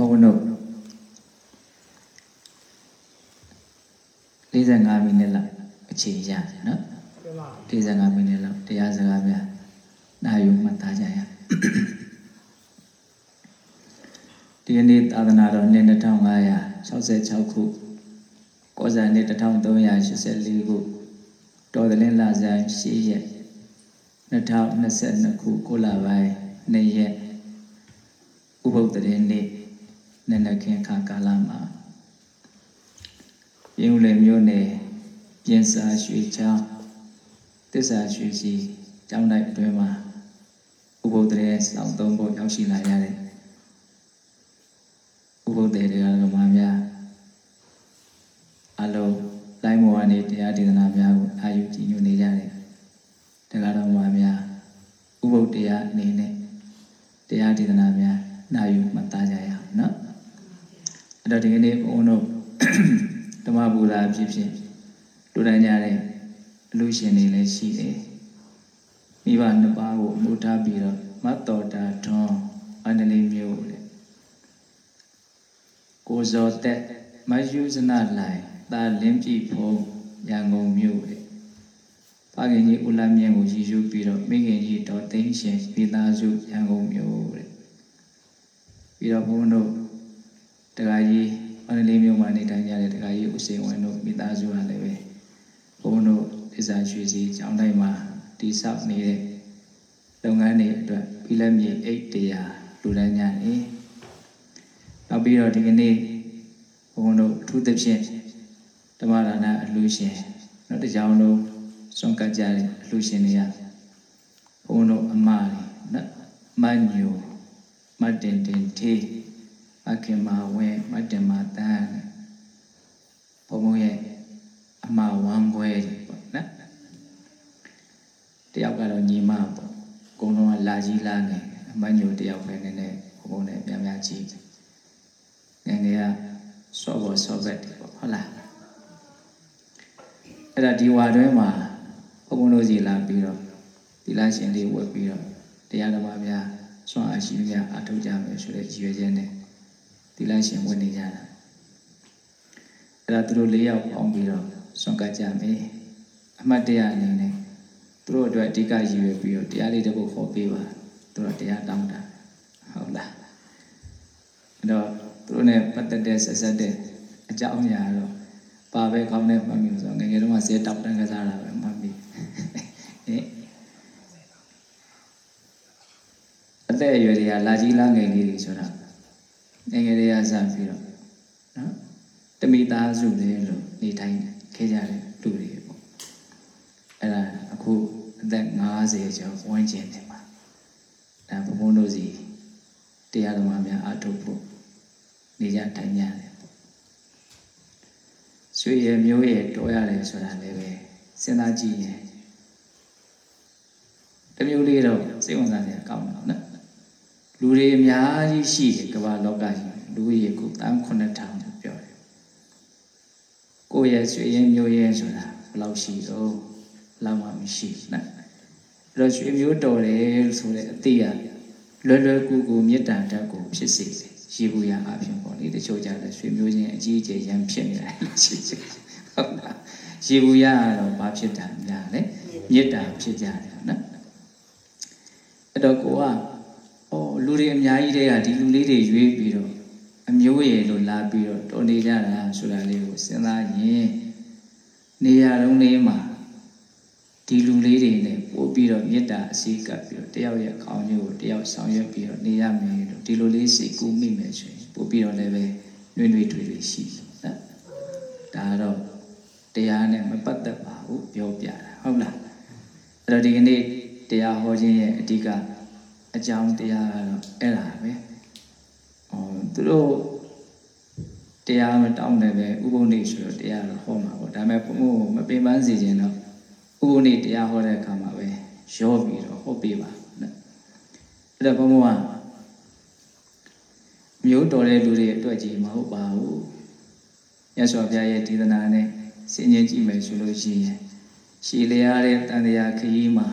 ဘုန်းတို့45မိနစ်လောက်အချိန်ရတယ်နော်ပြမ45မိနစ်လောက်တရားစကားများနာယူမှတ်သားကြရအောင်ဒီကနေ့သာသနာတော်နှစ်2566ခုကောဇာနှစ်1384ခုတော်သလင်းလာဇန်8ရက်2022ခုကိုလပိုင်း2ရက်ဥပုသ္တရေနေ့ နန္ဒခင်ခါကာလမှာပြင်းဦးလေမျိုးနယ်ပြင်စာရွှေချောင်းတစ္ဆာရွှေစီကျောင်းတိုက်အတွင်းမှာဥပုသ္တရေစောင့်သုံးဖို့ရောက်ရှိလာရတဲ့ဥပုသ္တရေတွေကမှများအလုံးလိုင်းမောကနေတရားဒေသနာများကိုအာယူကြည်ညိုနေကြတယ်တရားတော်မှာများဥပုသ္တရားအနေနဲ့တရားဒေသနာများနာယူမှတ်သားကြရအောင်နော် အဲ့တော့ဒီကနေ့ဘုန်းတော်ဓမ္မပူဇာဖြစ်ဖြစ်လူတိုင်းကြတဲ့အလူရှင်တွေလည်းရှိတယ်မိဘနှစ်ပါးကိုအမှုထားပြီးတော့မတ်တော်တာထွန်းအန္တလီမျိုးတဲ့ကိုဇော်တက်မယူဇနလိုင်တာလင်းပြည်ဖုံရန်ကုန်မြို့တဲ့ဖခင်ကြီးဦးလမြင့်ကိုရည်ယူပြီးတော့မိခင်ကြီးတော်သိန်းရှင်မိသားစုရန်ကုန်မြို့တဲ့ပြီးတော့ဘုန်းတို့ တခါကြီးအန္တလီမြို့မှာနေထိုင်ကြတဲ့တခါကြီးဦးစိန်ဝင်းတို့မိသားစုကလည်းပဲဘုန်းတို့ဒိစာရွှေစီကျောင်းတိုင်းမှာတည်ဆောက်နေတဲ့လုပ်ငန်းတွေအတွက်ပြည်လက်မြေအိတ်တရားလူတန်းကြတယ်။နောက်ပြီးတော့ဒီကနေ့ဘုန်းတို့အထူးသဖြင့်ဓမ္မဒါနအလှူရှင်နောက်တစ်ကြောင်လုံးစွန့်ကပ်ကြတဲ့အလှူရှင်တွေကဘုန်းတို့အမတွေနော်မညိုမတ်တင်တင်ထေး အခင်မာဝဲမတ်တင်မာတန်းဘုန်းဘုန်းရဲ့အမဝမ်းပွဲတွေပေါ့နော်တယောက်ကတော့ညီမပေါ့အကုန်လုံးကလာကြီးလာငယ်အမညိုတယောက်ပဲနည်းနည်းဘုံဘုံနဲ့ပြန်ပြန်ကြီးငယ်ငယ်ကစောဘောစောဘက်တွေပေါ့ဟုတ်လားအဲ့ဒါဒီဝါတွဲမှာဘုံဘုံတို့စီလာပြီးတော့ဒီလာရှင်လေးဝတ်ပြီးတော့တရားဓမ္မများဆွမ်းအားရှိများအထောက်ကြမယ်ဆိုတဲ့ရည်ရွယ်ချက်နဲ့ ဒီလာရှင်ဝင်နေကြတာအဲ့ဒါသူတို့၄ယောက်ပေါင်းပြီးတော့ဆွန့်ကပ်ကြမယ်အမှတ်တရအနေနဲ့သူတို့အတွက်အဓိကရည်ရွယ်ပြီးတော့တရားလေးတစ်ခုခေါ်ပေးပါသူတို့တရားတောင်းတာဟုတ်လားအဲ့တော့သူတို့ ਨੇ ပတ်သက်တဲ့ဆက်ဆက်တဲ့အကြောင်းအရာတော့ပါပဲကောင်းတဲ့မှတ်မိဆိုတော့ငယ်ငယ်တုန်းကဇဲတောက်တန်းကစားတာပဲမှတ်မိဟင်အသက်အရွယ်တွေကလာကြီးလာငယ်လေးတွေဆိုတာ ငယ်ငယ်တွေကစပြီးတော့နော်တမိသားစုလေလို့နေထိုင်ခဲ့ကြတဲ့လူတွေပေါ့အဲ့ဒါအခုအသက်50ကျော်ဝန်းကျင်နေမှာဒါဘုံဘုံတို့စီတရားဓမ္မများအထုတ်ဖို့နေကြထိုင်ကြတယ်ပေါ့ဆွေရမျိုးရတော်ရတယ်ဆိုတာလည်းပဲစဉ်းစားကြည့်ရင်တမျိုးလေးတော့စိတ်ဝင်စားစရာကောင်းတယ်နော် လူတွေအများကြီးရှိတယ်ကမ္ဘာလောကကြီးလူကြီးကိုတန်း9000လို့ပြောတယ်ကိုယ့်ရဲ့ရွှေရင်မျိုးရင်ဆိုတာဘယ်လောက်ရှိတော့ဘယ်လောက်မှမရှိဘူးနော်အဲ့တော့ရွှေမျိုးတော်တယ်ဆိုတဲ့အတိအလွယ်လွယ်ကူကူမေတ္တာဓာတ်ကိုဖြစ်စေတယ်ရှိဘူးရအဖြစ်ပေါ့လေတချို့ကြတယ်ရွှေမျိုးချင်းအကြီးအကျယ်ရန်ဖြစ်နေတယ်ရှိချင်ဟုတ်လားရှိဘူးရတော့ဘာဖြစ်တာများလဲမေတ္တာဖြစ်ကြတယ်နော်အဲ့တော့ကိုက အော်လူတွေအများကြီးတွေကဒီလူလေးတွေရွေးပြီးတော့အမျိုးရည်လို့လာပြီးတော့တော်နေကြတာဆိုတာလေးကိုစဉ်းစားရင်နေရာတုံးလေးမှာဒီလူလေးတွေနဲ့ပို့ပြီးတော့မေတ္တာအစည်းကပ်ပြီးတော့တယောက်ရဲ့ခေါင်းကြီးကိုတယောက်ဆောင်ရွက်ပြီးတော့နေရမယ်လို့ဒီလိုလေးစိတ်ကူးမိမယ်ဆိုရင်ပို့ပြီးတော့လည်းပဲနှွေးနှွေးထွေးထွေးရှိတယ်နော်ဒါကတော့တရားနဲ့မပတ်သက်ပါဘူးပြောပြတာဟုတ်လားအဲ့တော့ဒီကနေ့တရားဟောခြင်းရဲ့အဓိက အကြောင်းတရားကတော့အဲ့ဒါပဲဟောသူတို့တရားမတောင်းတယ်ပဲဥပုံနေဆိုတော့တရားတော့ဟောမှာပေါ့ဒါပေမဲ့ဘုံဘုံမပင်ပန်းစေခြင်းတော့ဥပုံနေတရားဟောတဲ့အခါမှာပဲရောပြီးတော့ဟောပေးပါနော်အဲ့ဒါဘုံဘုံကမျိုးတော်တဲ့လူတွေအတွက်ကြီးမဟုတ်ပါဘူးမြတ်စွာဘုရားရဲ့ဒေသနာနဲ့ဆင်ញင်ကြည့်မယ်ဆိုလို့ရှိရင်ရှည်လျားတဲ့တန်တရားခရီးမှာ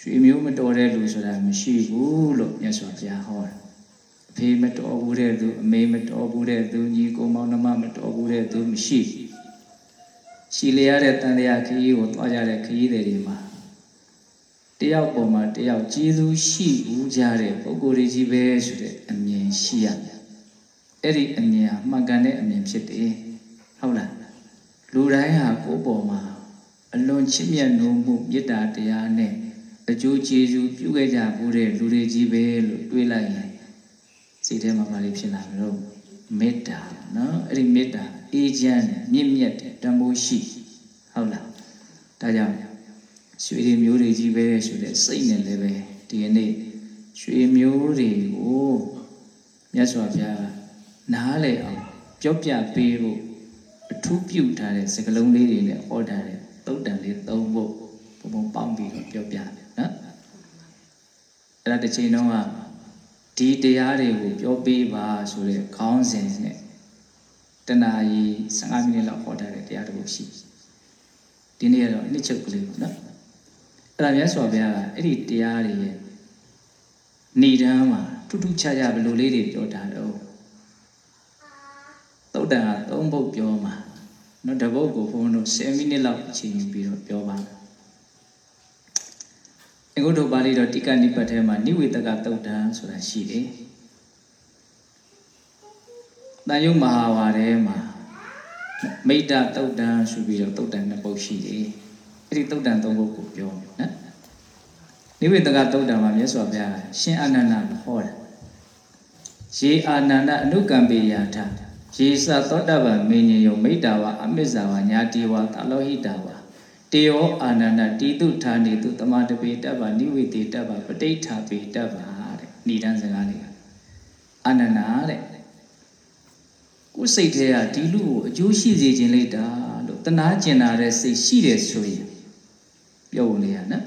ရွှေမျိုးမတော်တဲ့လူဆိုတာမရှိဘူးလို့မြတ်စွာဘုရားဟောတယ်အဖေမတော်ဘူးတဲ့သူအမေမတော်ဘူးတဲ့သူညီကိုမောင်နှမမတော်ဘူးတဲ့သူမရှိရှိလျရတဲ့တန်လျာခရီးကိုတွားကြတဲ့ခရီးတွေမှာတယောက်ပေါ်မှာတယောက်ကျေးဇူးရှိဘူးကြတဲ့ပုဂ္ဂိုလ်တွေကြီးပဲဆိုတဲ့အမြင်ရှိရတယ်အဲ့ဒီအမြင်ဟာမှန်ကန်တဲ့အမြင်ဖြစ်တယ်ဟုတ်လားလူတိုင်းဟာကိုယ်ပေါ်မှာအလွန်ချစ်မြတ်နိုးမှုမေတ္တာတရားနဲ့ အကျိုးကျေးဇူးပြုခဲ့ကြဘူးတဲ့လူတွေကြီးပဲလို့တွေးလိုက်ရင်စိတ်ထဲမှာဘာတွေဖြစ်လာမလို့မေတ္တာနော်အဲ့ဒီမေတ္တာအေးချမ်းတယ်မြင့်မြတ်တယ်တန်ဖိုးရှိဟုတ်လားဒါကြောင့်ရွှေတွေမျိုးတွေကြီးပဲဆိုတဲ့စိတ်နဲ့လည်းပဲဒီကနေ့ရွှေမျိုးတွေကိုမြတ်စွာဘုရားနားလေအောင်ပြောပြပေးဖို့အထူးပြုထားတဲ့စကလုံးလေးတွေနဲ့ဟောထားတဲ့သုတ်တန်လေးသုံးဖို့ဘုံဘုံပေါင်းပြီးတော့ပြောပြတယ်နော် အဲ့ဒါတစ်ချိန်တော့ဒီတရားတွေကိုပြောပေးပါဆိုတဲ့ခေါင်းစဉ်နဲ့တနာရီ15မိနစ်လောက်ဟောထားတဲ့တရားတစ်ခုရှိဒီနေ့ကတော့နှစ်ချုပ်ကလေးပေါ့နော်အဲ့ဒါမြတ်စွာဘုရားကအဲ့ဒီတရားတွေရဲ့ဏိဒန်းမှာထူးထူးခြားခြားဘယ်လိုလေးတွေပြောထားတော့သုတ်တန်ကသုံးပုတ်ပြောမှာနော်တပုတ်ကိုဘုန်းတို့10မိနစ်လောက်အချိန်ယူပြီးတော့ပြောပါအ င်္ဂုတ္တပါဠိတော်တိကနိပတ်ထဲမှာနိဝေတကသုတ်တန်ဆိုတာရှိတယ်။တန်ယုတ်မဟာဝါထဲမှာမိတ္တသုတ်တန်ဆိုပြီးတော့သုတ်တန်နှစ်ပုတ်ရှိတယ်။အဲ့ဒီသုတ်တန်သုံးပုတ်ကိုပြောမယ်နော်။နိဝေတကသုတ်တန်မှာမြတ်စွာဘုရားရှင်အာနန္ဒာဟောတာ။ရေအာနန္ဒအနုကံပေယာထရေစသောတပံမင်းညယုံမိတ္တာဝအမစ္ဆာဝညာတိဝသလောဟိတာဝ တေယောအာနန္ဒတိတုဌာနေတုတမတပေတ္တဗနိဝေတိတ္တဗပဋိဋ္ဌာပေတ္တဗတဲ့ဏိဒန်းစကားလေးအာနန္ဒတဲ့ကိုယ်စိတ်ထဲကဒီလူကိုအကျိုးရှိစေခြင်းလိုက်တာလို့တနာကျင်နာတဲ့စိတ်ရှိတယ်ဆိုရင်ပြောဝင်လေရနော်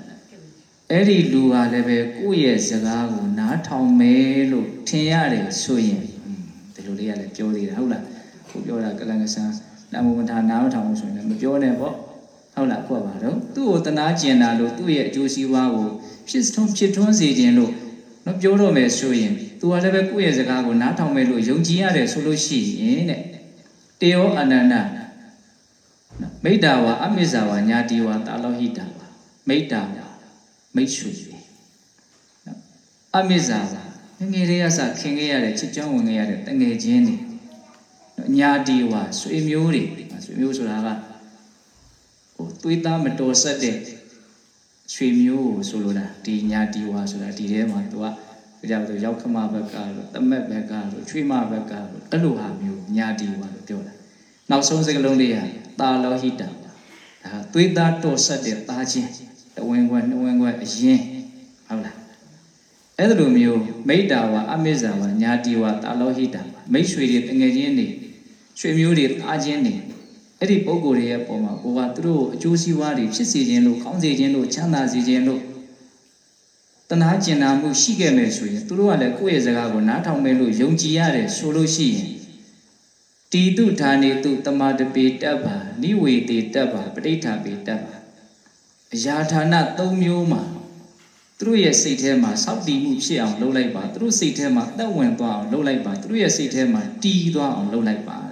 အဲ့ဒီလူဟာလည်းပဲကိုယ့်ရဲ့စကားကိုနားထောင်မယ်လို့ထင်ရတယ်ဆိုရင်ဒီလိုလေးကလည်းပြောသေးတာဟုတ်လားကိုပြောတာကလန်ကဆန်းနာမမထာနားမထောင်လို့ဆိုရင်လည်းမပြောနဲ့ပေါ့ ဟုတ်လားခုပါတော့သူ့ကိုတနာကျင်တာလို့သူ့ရဲ့အကျိုးစီးပွားကိုဖြစ်ထွန်းဖြစ်ထွန်းစေခြင်းလို့နော်ပြောတော့မယ်ဆိုရင်သူကလည်းပဲကိုယ့်ရဲ့စကားကိုနားထောင်မယ်လို့ယုံကြည်ရတယ်ဆိုလို့ရှိရင်တဲ့တေယောအနန္တမိတ္တာဝါအမိစ္ဆာဝါညာတိဝါတာလောဟိတာဝါမိတ္တာဝါမိတ်ဆွေပဲနော်အမိစ္ဆာဝါငယ်လေးကစခင်ခဲ့ရတဲ့ချစ်ကြောင်းဝင်ခဲ့ရတဲ့တငယ်ချင်းတွေနော်ညာတိဝါဆွေမျိုးတွေဆွေမျိုးဆိုတာက ဟိုသွေးသားမတော်ဆက်တဲ့ရွှေမျိုးကိုဆိုလိုတာဒီညာတီဝါဆိုတာဒီထဲမှာသူကကြောက်တော့ရောက်ခမဘက်ကလို့တမက်ဘက်ကလို့ချွေးမဘက်ကလို့အဲ့လိုဟာမျိုးညာတီဝါလို့ပြောတာနောက်ဆုံးစကားလုံးလေးကတာလောဟိတဒါသွေးသားတော်ဆက်တဲ့သားချင်းတဝင်းခွဲနှဝင်းခွဲအရင်ဟုတ်လားအဲ့လိုမျိုးမိတ္တာဝါအမိဇ္ဇာဝါညာတီဝါတာလောဟိတမိတ်ဆွေတွေတငယ်ချင်းတွေရွှေမျိုးတွေသားချင်းတွေ အဲ့ဒီပုံကိုယ်တွေရဲ့ပုံမှာကိုကသူတို့အကျိုးစီးပွားတွေဖြစ်စေခြင်းလို့ကောင်းစေခြင်းလို့ချမ်းသာစေခြင်းလို့တနာကျင်နာမှုရှိခဲ့မယ်ဆိုရင်သူတို့ကလည်းကိုယ့်ရဲ့စကားကိုနားထောင်မယ်လို့ယုံကြည်ရတယ်ဆိုလို့ရှိရင်တီတုဌာနေတုတမတပေတ္တဗာနိဝေတေတ္တဗာပဋိဋ္ဌာပေတ္တဗာအရာဌာန၃မျိုးမှာသူတို့ရဲ့စိတ်ထဲမှာစောက်တည်မှုဖြစ်အောင်လုပ်လိုက်ပါသူတို့စိတ်ထဲမှာသက်ဝင်သွားအောင်လုပ်လိုက်ပါသူတို့ရဲ့စိတ်ထဲမှာတည်သွားအောင်လုပ်လိုက်ပါ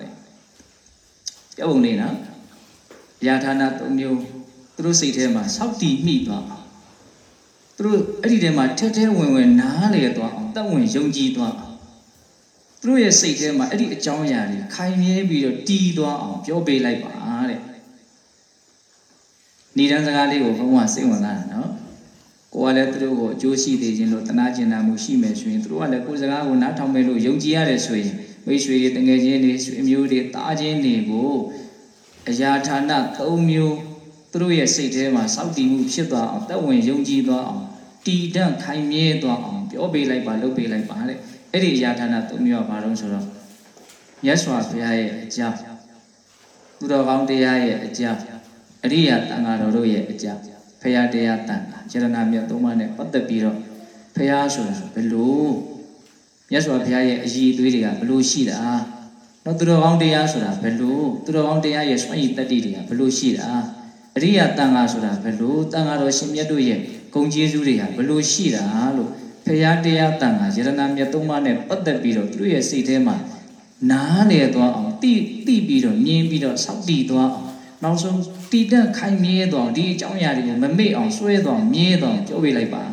တဲ့ပြောပုံလေးနော်ယာဌာန၃မျိုးသူတို့စိတ်ထဲမှာစောက်တည်မိသွားအောင်သူတို့အဲ့ဒီထဲမှာထဲထဲဝင်ဝင်နားလေသွားအောင်သက်ဝင်ယုံကြည်သွားအောင်သူတို့ရဲ့စိတ်ထဲမှာအဲ့ဒီအကြောင်းအရာတွေခိုင်မြဲပြီးတော့တည်သွားအောင်ပြောပေးလိုက်ပါတဲ့ဏိဒန်းစကားလေးကိုဘုန်းကစိတ်ဝင်စားတာနော်ကိုကလည်းသူတို့ကိုအကျိုးရှိသေးခြင်းလို့တနာကျင်နာမှုရှိမယ်ဆိုရင်သူတို့ကလည်းကိုယ်စကားကိုနားထောင်မယ်လို့ယုံကြည်ရတယ်ဆိုရင် မိတ်ဆွေတွေတငယ်ချင်းတွေဆွေမျိုးတွေတားချင်းတွေကိုအရာဌာန၃မျိုးသူတို့ရဲ့စိတ်ထဲမှာစောက်တည်မှုဖြစ်သွားအောင်တက်ဝင်ယုံကြည်သွားအောင်တည်တံ့ခိုင်မြဲသွားအောင်ပြောပေးလိုက်ပါလုပ်ပေးလိုက်ပါတဲ့အဲ့ဒီအရာဌာန၃မျိုးကဘာလို့ဆိုတော့မြတ်စွာဘုရားရဲ့အကြောင်းသူတော်ကောင်းတရားရဲ့အကြောင်းအရိယာတန်ဃာတော်တို့ရဲ့အကြောင်းဖရာတရားတန်တာယရနာမြတ်သုံးပါးနဲ့ပတ်သက်ပြီးတော့ဖရာဆိုတာဘယ်လို မြတ်စွာဘုရားရဲ့အည်အသွေးတွေကဘယ်လိုရှိတာနော်သူတော်ကောင်းတရားဆိုတာဘယ်လိုသူတော်ကောင်းတရားရဲ့စွန့်ရည်တတ္တိတွေကဘယ်လိုရှိတာအရိယာတန်ဃာဆိုတာဘယ်လိုတန်ဃာတော်ရှင်မြတ်တို့ရဲ့ဂုဏ်ကျေးဇူးတွေကဘယ်လိုရှိတာလို့ဖရာတရားတန်ခါယရနာမြတ်သုံးပါးနဲ့ပတ်သက်ပြီးတော့သူရဲ့စိတ်ထဲမှာနားလေသွားအောင်တိတိပြီးတော့မြင်ပြီးတော့စောင့်တည်သွားအောင်နောက်ဆုံးတည်တဲ့ခိုင်မြဲသွားအောင်ဒီအကြောင်းအရာတွေကိုမမေ့အောင်ဆွဲသွားအောင်မြဲသွားအောင်ပြောပြလိုက်ပါ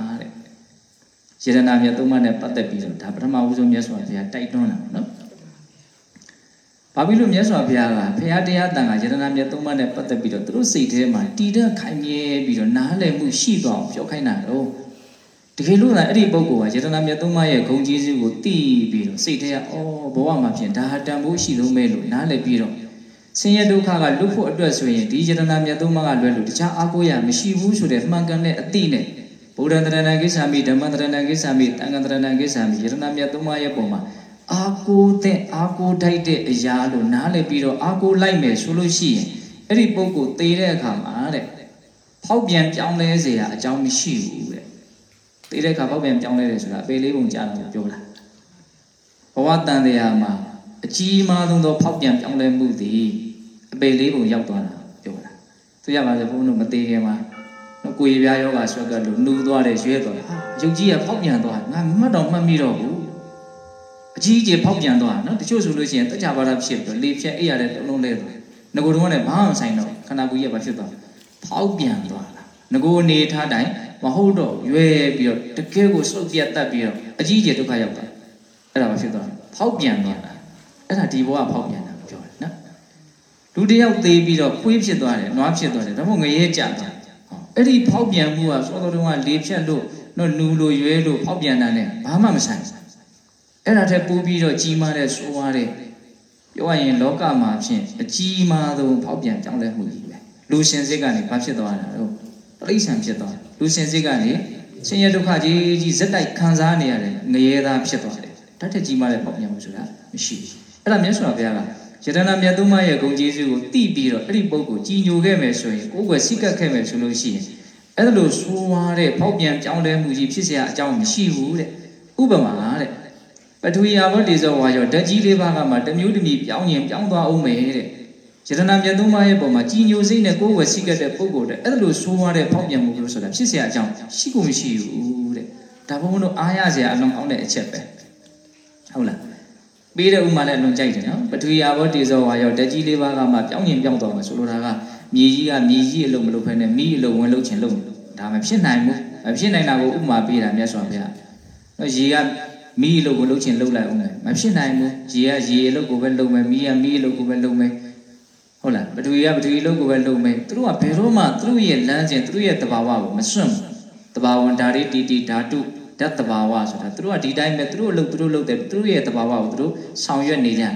တဲ့ယရနာမြတ်သုံးပါးနဲ့ပတ်သက်ပြီးတော့ဒါပထမဦးဆုံးမြတ်စွာဘုရားတိုက်တွန်းတာပေါ့နော်ဘာဖြစ်လို့မြတ်စွာဘုရားကဖရာတရားတန်ခါယရနာမြတ်သုံးပါးနဲ့ပတ်သက်ပြီးတော့သူတို့စိတ်ထဲမှာတည်တဲ့ခိုင်မြဲပြီးတော့နားလည်မှုရှိသွားအောင်ပြောခိုင်းတာတော့တကယ်လို့လားအဲ့ဒီပုဂ္ဂိုလ်ကယတနာမြတ်သုံးပါးရဲ့ဂုဏ်ကျေးဇူးကိုသိပြီးတော့စိတ်ထဲကအော်ဘဝမှာဖြင့်ဒါဟာတန်ဖိုးရှိဆုံးပဲလို့နားလည်ပြီးတော့ဆင်းရဲဒုက္ခကလွတ်ဖို့အတွက်ဆိုရင်ဒီယတနာမြတ်သုံးပါးကလွယ်လို့တခြားအားကိုးရမရှိဘူးဆိုတဲ့မှန်ကန်တဲ့အသိနဲ့ ဗုဒ္ဓတရဏကိစ္ဆာမိဓမ္မတရဏကိစ္ဆာမိတန်ခါတရဏကိစ္ဆာမိယတနာမြတ်သုံးပါးရဲ့ပုံမှာအာကိုတဲ့အာကိုထိုက်တဲ့အရာလို့နားလည်ပြီးတော့အာကိုလိုက်မယ်ဆိုလို့ရှိရင်အဲ့ဒီပုဂ္ဂိုလ်သေတဲ့အခါမှာတဲ့ဖောက်ပြန်ပြောင်းလဲเสียအကြောင်းမရှိဘူးတဲ့သေတဲ့အခါဖောက်ပြန်ပြောင်းလဲတယ်ဆိုတာပေလေးပုံကြားတော့ပြောတာဘဝတန်တရားမှာအကြီးမားဆုံးသောဖောက်ပြန်ပြောင်းလဲမှုသည်အပေလေးပုံရောက်သွားတာပြောတာသူရပါစေဘုန်းတို့မသေးခင်မှာ နော်ကိုရပြားယောဂဆွဲကပ်လို့နှူးသွားတယ်ရွဲသွားတယ်ဟာရုပ်ကြီးကဖောက်ပြန်သွားငါမှတ်တော့မှတ်မိတော့ဘူးအကြီးကြီးဖောက်ပြန်သွားနော်တချို့ဆိုလို့ရှိရင်တကြပါတာဖြစ်ပြီးတော့လေဖြတ်အိပ်ရတဲ့တုံးလုံးလဲသွားငကိုတုံးကလည်းဘာမှမဆိုင်တော့ခန္ဓာကိုယ်ကြီးကဘာဖြစ်သွားဖောက်ပြန်သွားတာငကိုအနေထားတိုင်းမဟုတ်တော့ရွယ်ပြီးတော့တကယ်ကိုစုပ်ပြတ်တတ်ပြီးတော့အကြီးကြီးဒုက္ခရောက်တာအဲ့ဒါဘာဖြစ်သွားလဲဖောက်ပြန်သွားတာအဲ့ဒါဒီဘဝဖောက်ပြန်တာပြောတယ်နော်လူတယောက်သေးပြီးတော့ခွေးဖြစ်သွားတယ်နွားဖြစ်သွားတယ်ဒါမှမဟုတ်ငရဲကြသွား အဲ့ဒီဖောက်ပြန်မှုကစောတော်တုန်းကလေဖြတ်လို့နော်နူလို့ရွဲလို့ဖောက်ပြန်တာနဲ့ဘာမှမဆိုင်အဲ့ဒါထက်ပိုပြီးတော့ကြီးမားတဲ့ဆိုးွားတဲ့ပြောရရင်လောကမှာဖြင့်အကြီးမားဆုံးဖောက်ပြန်ကြောင်းလဲမှုကြီးပဲလူရှင်စိတ်ကနေဘာဖြစ်သွားတာတော့တိဋ္ဌံဖြစ်သွားတယ်လူရှင်စိတ်ကနေဆင်းရဲဒုက္ခကြီးကြီးဇက်တိုက်ခံစားနေရတယ်ငရဲသားဖြစ်သွားတယ်တတ်တဲ့ကြီးမားတဲ့ဖောက်ပြန်မှုဆိုတာမရှိဘူးအဲ့ဒါမြတ်စွာဘုရားက ယတနာမြတ်သုံးပါးရဲ့ဂုဏ်ကျေးဇူးကိုသိပြီးတော့အဲ့ဒီပုဂ္ဂိုလ်ကြီးညိုခဲ့မယ်ဆိုရင်ကိုယ်ွယ်စိတ်ကပ်ခဲ့မယ်ဆိုလို့ရှိရင်အဲ့ဒါလို့ဆိုးွားတဲ့ဖောက်ပြန်ကြောင်းလဲမှုကြီးဖြစ်เสียအကြောင်းမရှိဘူးတဲ့ဥပမာတဲ့ပထဝီယာဘောတေဇောဝါရောဓာတ်ကြီးလေးပါးကမှတမျိုးတမျိုးပြောင်းရင်ပြောင်းသွားအောင်မယ်တဲ့ယတနာမြတ်သုံးပါးရဲ့ပုံမှာကြီးညိုစိတ်နဲ့ကိုယ်ဝယ်စိတ်ကတဲ့ပုဂ္ဂိုလ်တဲ့အဲ့ဒါလို့ဆိုးွားတဲ့ဖောက်ပြန်မှုလို့ဆိုတာဖြစ်เสียအကြောင်းရှိကိုမရှိဘူးတဲ့ဒါဘုံတို့အားရစရာအလွန်ကောင်းတဲ့အချက်ပဲဟုတ်လား ပေးတဲ့ဥမာလည်းအလွန်ကြိုက်တယ်နော်ပထဝီယာဘောတေဇောဝါရောဓာတ်ကြီးလေးပါးကမှပြောင်းရင်ပြောင်းသွားမှာဆိုလိုတာကမြေကြီးကမြေကြီးအလုံးမလုပ်ဖဲနဲ့မိအလုံးဝင်လုပ်ချင်လုပ်ဒါမဖြစ်နိုင်ဘူးမဖြစ်နိုင်တာကိုဥပမာပေးတာမြတ်စွာဘုရားနော်ရေကမိအလုံးကိုလုပ်ချင်လုပ်လိုက်အောင်မဖြစ်နိုင်ဘူးရေကရေအလုံးကိုပဲလုပ်မယ်မိကမိအလုံးကိုပဲလုပ်မယ်ဟုတ်လားပထဝီကပထဝီလုံးကိုပဲလုပ်မယ်သူတို့ကဘယ်တော့မှသူတို့ရဲ့လမ်းစဉ်သူတို့ရဲ့တဘာဝကိုမစွန့်ဘူးတဘာဝဓာရီတီတီဓာတု ဓာတ်တဘာဝဆိုတာသူတို့ကဒီတိုင်းပဲသူတို့လုပ်သူတို့လုပ်တယ်သူတို့ရဲ့တဘာဝကိုသူတို့ဆောင်ရွက်နေကြတယ်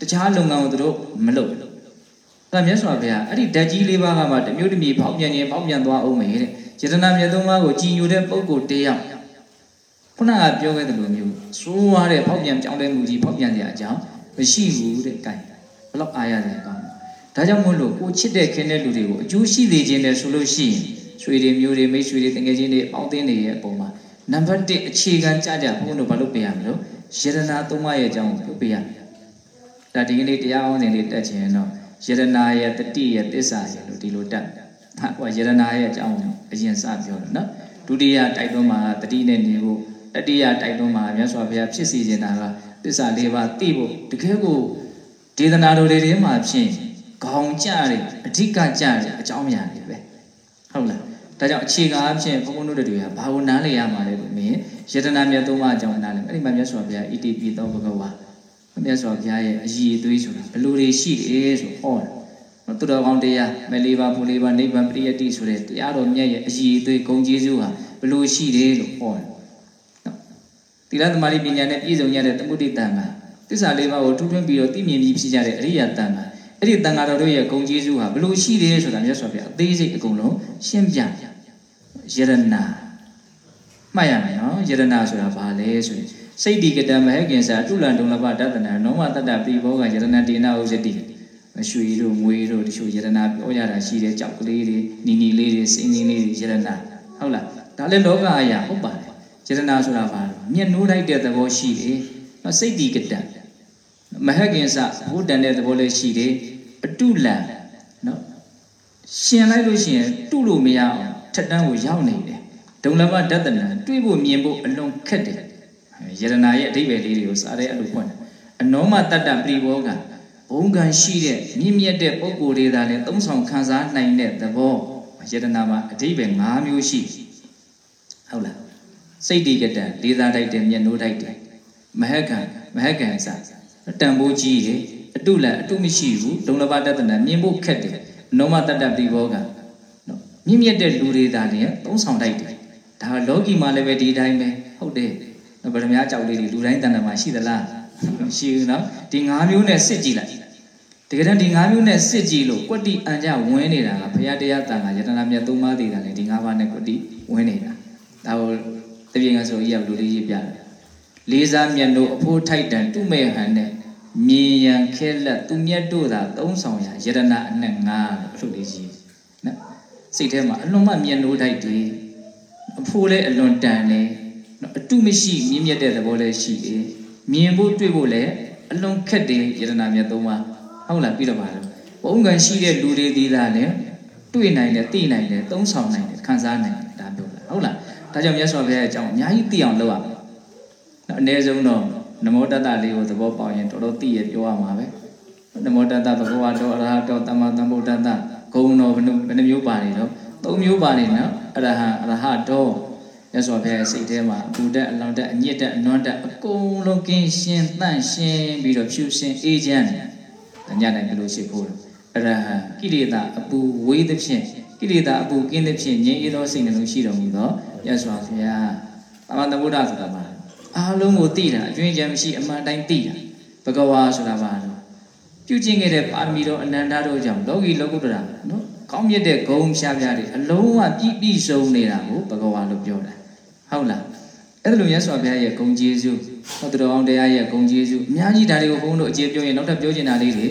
တခြားလုပ်ငန်းကိုသူတို့မလုပ်ဘူးဒါမြတ်စွာဘုရားအဲ့ဒီဓာတ်ကြီးလေးပါးကမှတမျိုးတမျိုးပေါက်ပြန်ရင်ပေါက်ပြန်သွားအောင်မယ်တဲ့ယတနာမြတ်သုံးပါးကိုကြည်ညိုတဲ့ပုဂ္ဂိုလ်တယောက်ခုနကပြောခဲ့တဲ့လိုမျိုးစိုးရတဲ့ဖောက်ပြန်ကြောင်းတဲ့မှုကြီးဖောက်ပြန်ကြအကြောင်းမရှိဘူးတဲ့။ကဲဘလောက်အားရတယ်ကောင်း။ဒါကြောင့်မို့လို့ကိုချစ်တဲ့ခင်တဲ့လူတွေကိုအကျိုးရှိစေခြင်းနဲ့ဆိုလို့ရှိရင်ဆွေတွေမျိုးတွေမိတ်ဆွေတွေတကယ်ချင်းတွေအောင်းတင်းနေရဲ့အပေါ်မှာ နံပါတ်1အခြေခံကြကြဘုန်းတော်ဘာလို့ပြရမလို့ယရနာသုံးပါးရဲ့အကြောင်းကိုပြရမယ်။ဒါဒီကနေ့တရားအောင်စဉ်လေးတက်ချင်တော့ယရနာရဲ့တတိရဲ့သစ္စာရဲ့လို့ဒီလိုတက်။ဟာဟိုယရနာရဲ့အကြောင်းကိုအရင်စပြောတယ်နော်။ဒုတိယတိုက်တွန်းမှာတတိနဲ့နေဖို့တတိယတိုက်တွန်းမှာမြတ်စွာဘုရားဖြစ်စီနေတာကသစ္စာလေးပါးသိဖို့တကယ်ကိုဒေသနာတော်တွေထဲမှာဖြင့်ခေါင်းကြတယ်အဓိကကြတယ်အကြောင်းအရာတွေပဲဟုတ်လား ဒါကြောင့်အခြေခံအဖြစ်ဘုန်းဘုန်းတို့တွေကဘာကိုနားလည်ရမှာလဲလို့မင်းယတနာမြတ်သုံးပါးအကြောင်းနားလည်အဲ့ဒီမှာမြတ်စွာဘုရား ETP သောဘဂဝါမြတ်စွာဘုရားရဲ့အည်အသွေးဆိုတာဘယ်လိုတွေရှိတယ်ဆိုဟောတယ်သူတော်ကောင်းတရားမလေးပါဘူးလေးပါနိဗ္ဗာန်ပရိယတိဆိုတဲ့တရားတော်မြတ်ရဲ့အည်အသွေးဂုံကျေးဇူးဟာဘယ်လိုရှိတယ်လို့ဟောတယ်သီလသမารိပညာနဲ့ပြည့်စုံရတဲ့သမုဒိတန်ကသစ္စာလေးပါးကိုထူးထွင်းပြီးတော့သိမြင်ပြီးဖြစ်ကြတဲ့အရိယာတန်က အဲ့ဒီတန်ဃာတော်တို့ရဲ့ဂုံကျေးဇူးဟာဘလို့ရှိတယ်ဆိုတာမြတ်စွာဘုရားအသေးစိတ်အကုန်လုံးရှင်းပြယရဏမှတ်ရမယ်နော်ယရဏဆိုတာဘာလဲဆိုရင်စိတ်ဒီကတမဟေကင်္စာတုလန်ဒုံလဘတတနာနောမတတ္တပိဘောကယရဏတေနဥစ္စတိရွှေတို့ငွေတို့တချို့ယရဏပြောရတာရှိတယ်ကြောက်ကလေးတွေနီနီလေးတွေစိမ့်စိမ့်လေးတွေယရဏဟုတ်လားဒါလည်းလောကအရာဟုတ်ပါတယ်ယရဏဆိုတာဘာလဲမျက်နှိုးလိုက်တဲ့သဘောရှိတယ်နော်စိတ်ဒီကတမဟကင်္စာဘုဒ္ဓံတဲ့သဘောလည်းရှိတယ် အတုလံနော်ရှင်လိုက်လို့ရှိရင်တုလို့မရအောင်ထက်တန်းကိုရောက်နေတယ်ဒုံလဘဒတနာတွေးဖို့မြင်ဖို့အလွန်ခက်တယ်ယရနာရဲ့အဓိပ္ပာယ်လေးတွေကိုစားတဲ့အဲ့လိုဖွင့်တယ်အနောမတတ္တပရိဘောကဘုံကံရှိတဲ့မြင့်မြတ်တဲ့ပုဂ္ဂိုလ်တွေသာလေသုံးဆောင်ခံစားနိုင်တဲ့သဘောယတနာမှာအဓိပ္ပာယ်၅မျိုးရှိဟုတ်လားစိတ်တိကတံလေးစားတိုက်တယ်မျက်နှိုးတိုက်တယ်မဟကံမဟကံစတန်ဖိုးကြီးတယ် အတုလအတုမရှိဘူးဒုံလဘတတနာမြင်ဖို့ခက်တယ်အနောမတတ္တပရိဘောကနော်မြင့်မြတ်တဲ့လူတွေသာလေသုံးဆောင်တိုက်တယ်ဒါလောကီမှာလည်းပဲဒီတိုင်းပဲဟုတ်တယ်ဗရမ ्या ကြောက်လေးတွေလူတိုင်းတန်တမှာရှိသလားရှိဘူးနော်ဒီ၅မျိုးနဲ့စစ်ကြည့်လိုက်တကယ်တမ်းဒီ၅မျိုးနဲ့စစ်ကြည့်လို့ကွတ္တိအံကြဝင်နေတာကဘုရားတရားတန်ခါယတနာမြတ်သုံးပါးတည်တာလေဒီ၅ပါးနဲ့ကွတ္တိဝင်နေတာဒါကိုတပြင်းကဆိုကြီးကလူလေးရေးပြတယ်လေးစားမြတ်တို့အဖိုးထိုက်တန်တုမဲ့ဟန်နဲ့ မြင်ရန်ခဲလက်သူမြတ်တို့သာသုံးဆောင်ရာယတနာအနဲ့ငါလို့လေးကြီးနော်စိတ်ထဲမှာအလွန်မှမြတ်နိုးထိုက်တယ်အဖိုးလည်းအလွန်တန်တယ်အတုမရှိမြင့်မြတ်တဲ့သဘောလည်းရှိတယ်မြင်ဖို့တွေ့ဖို့လည်းအလွန်ခက်တယ်ယတနာမြတ်သုံးပါဟုတ်လားပြီးတော့ပါတော့ဘုံကံရှိတဲ့လူတွေဒီလားလည်းတွေ့နိုင်တယ်သိနိုင်တယ်သုံးဆောင်နိုင်တယ်ခံစားနိုင်တယ်ဒါပြောတာဟုတ်လားဒါကြောင့်မြတ်စွာဘုရားရဲ့အကြောင်းအများကြီးသိအောင်လုပ်ရမယ်နော်အနည်းဆုံးတော့ နမောတတလေးကိုသဘောပေါက်ရင်တော်တော်သိရပြောရမှာပဲနမောတတဘဂဝါတော်အရဟတောသမ္မာသမ္ဗုဒ္ဓတ္တဂုံတော်ဘယ်နှမျိုးပါနေတော့သုံးမျိုးပါနေနော်အရဟံအရဟတောမြတ်စွာဘုရားစိတ်ထဲမှာအပူတက်အလောင်တက်အညစ်တက်အနွမ်းတက်အကုန်လုံးကင်းရှင်းတန့်ရှင်းပြီးတော့ဖြူစင်အေးချမ်းတယ်။ညနိုင်ဘယ်လိုရှိဖို့လဲ။အရဟံကိလေသာအပူဝေးသဖြင့်ကိလေသာအပူကင်းသဖြင့်ငြိမ်းအေးသောစိတ်နှလုံးရှိတော်မူသောမြတ်စွာဘုရား။သမန္တဗုဒ္ဓဆိုတာပါ အားလုံးကိုသိတာအကျွင်းချမ်းမရှိအမှန်တိုင်းသိတာဘဂဝါဆိုတာပါတော့ပြုကျင့်ခဲ့တဲ့ပါရမီတော်အနန္တတို့ကြောင့်လောကီလောကုတ္တရာနော်ကောင်းမြတ်တဲ့ဂုံဖြားဖြားတွေအလုံးဝပြည့်ပြည့်စုံနေတာကိုဘဂဝါလို့ပြောတာဟုတ်လားအဲ့ဒါလိုမြတ်စွာဘုရားရဲ့ဂုံကျေးဇူးဟောတော်အောင်တရားရဲ့ဂုံကျေးဇူးအများကြီးဒါတွေကိုဘုန်းတို့အခြေပြောရင်နောက်ထပ်ပြောချင်တာလေးတွေ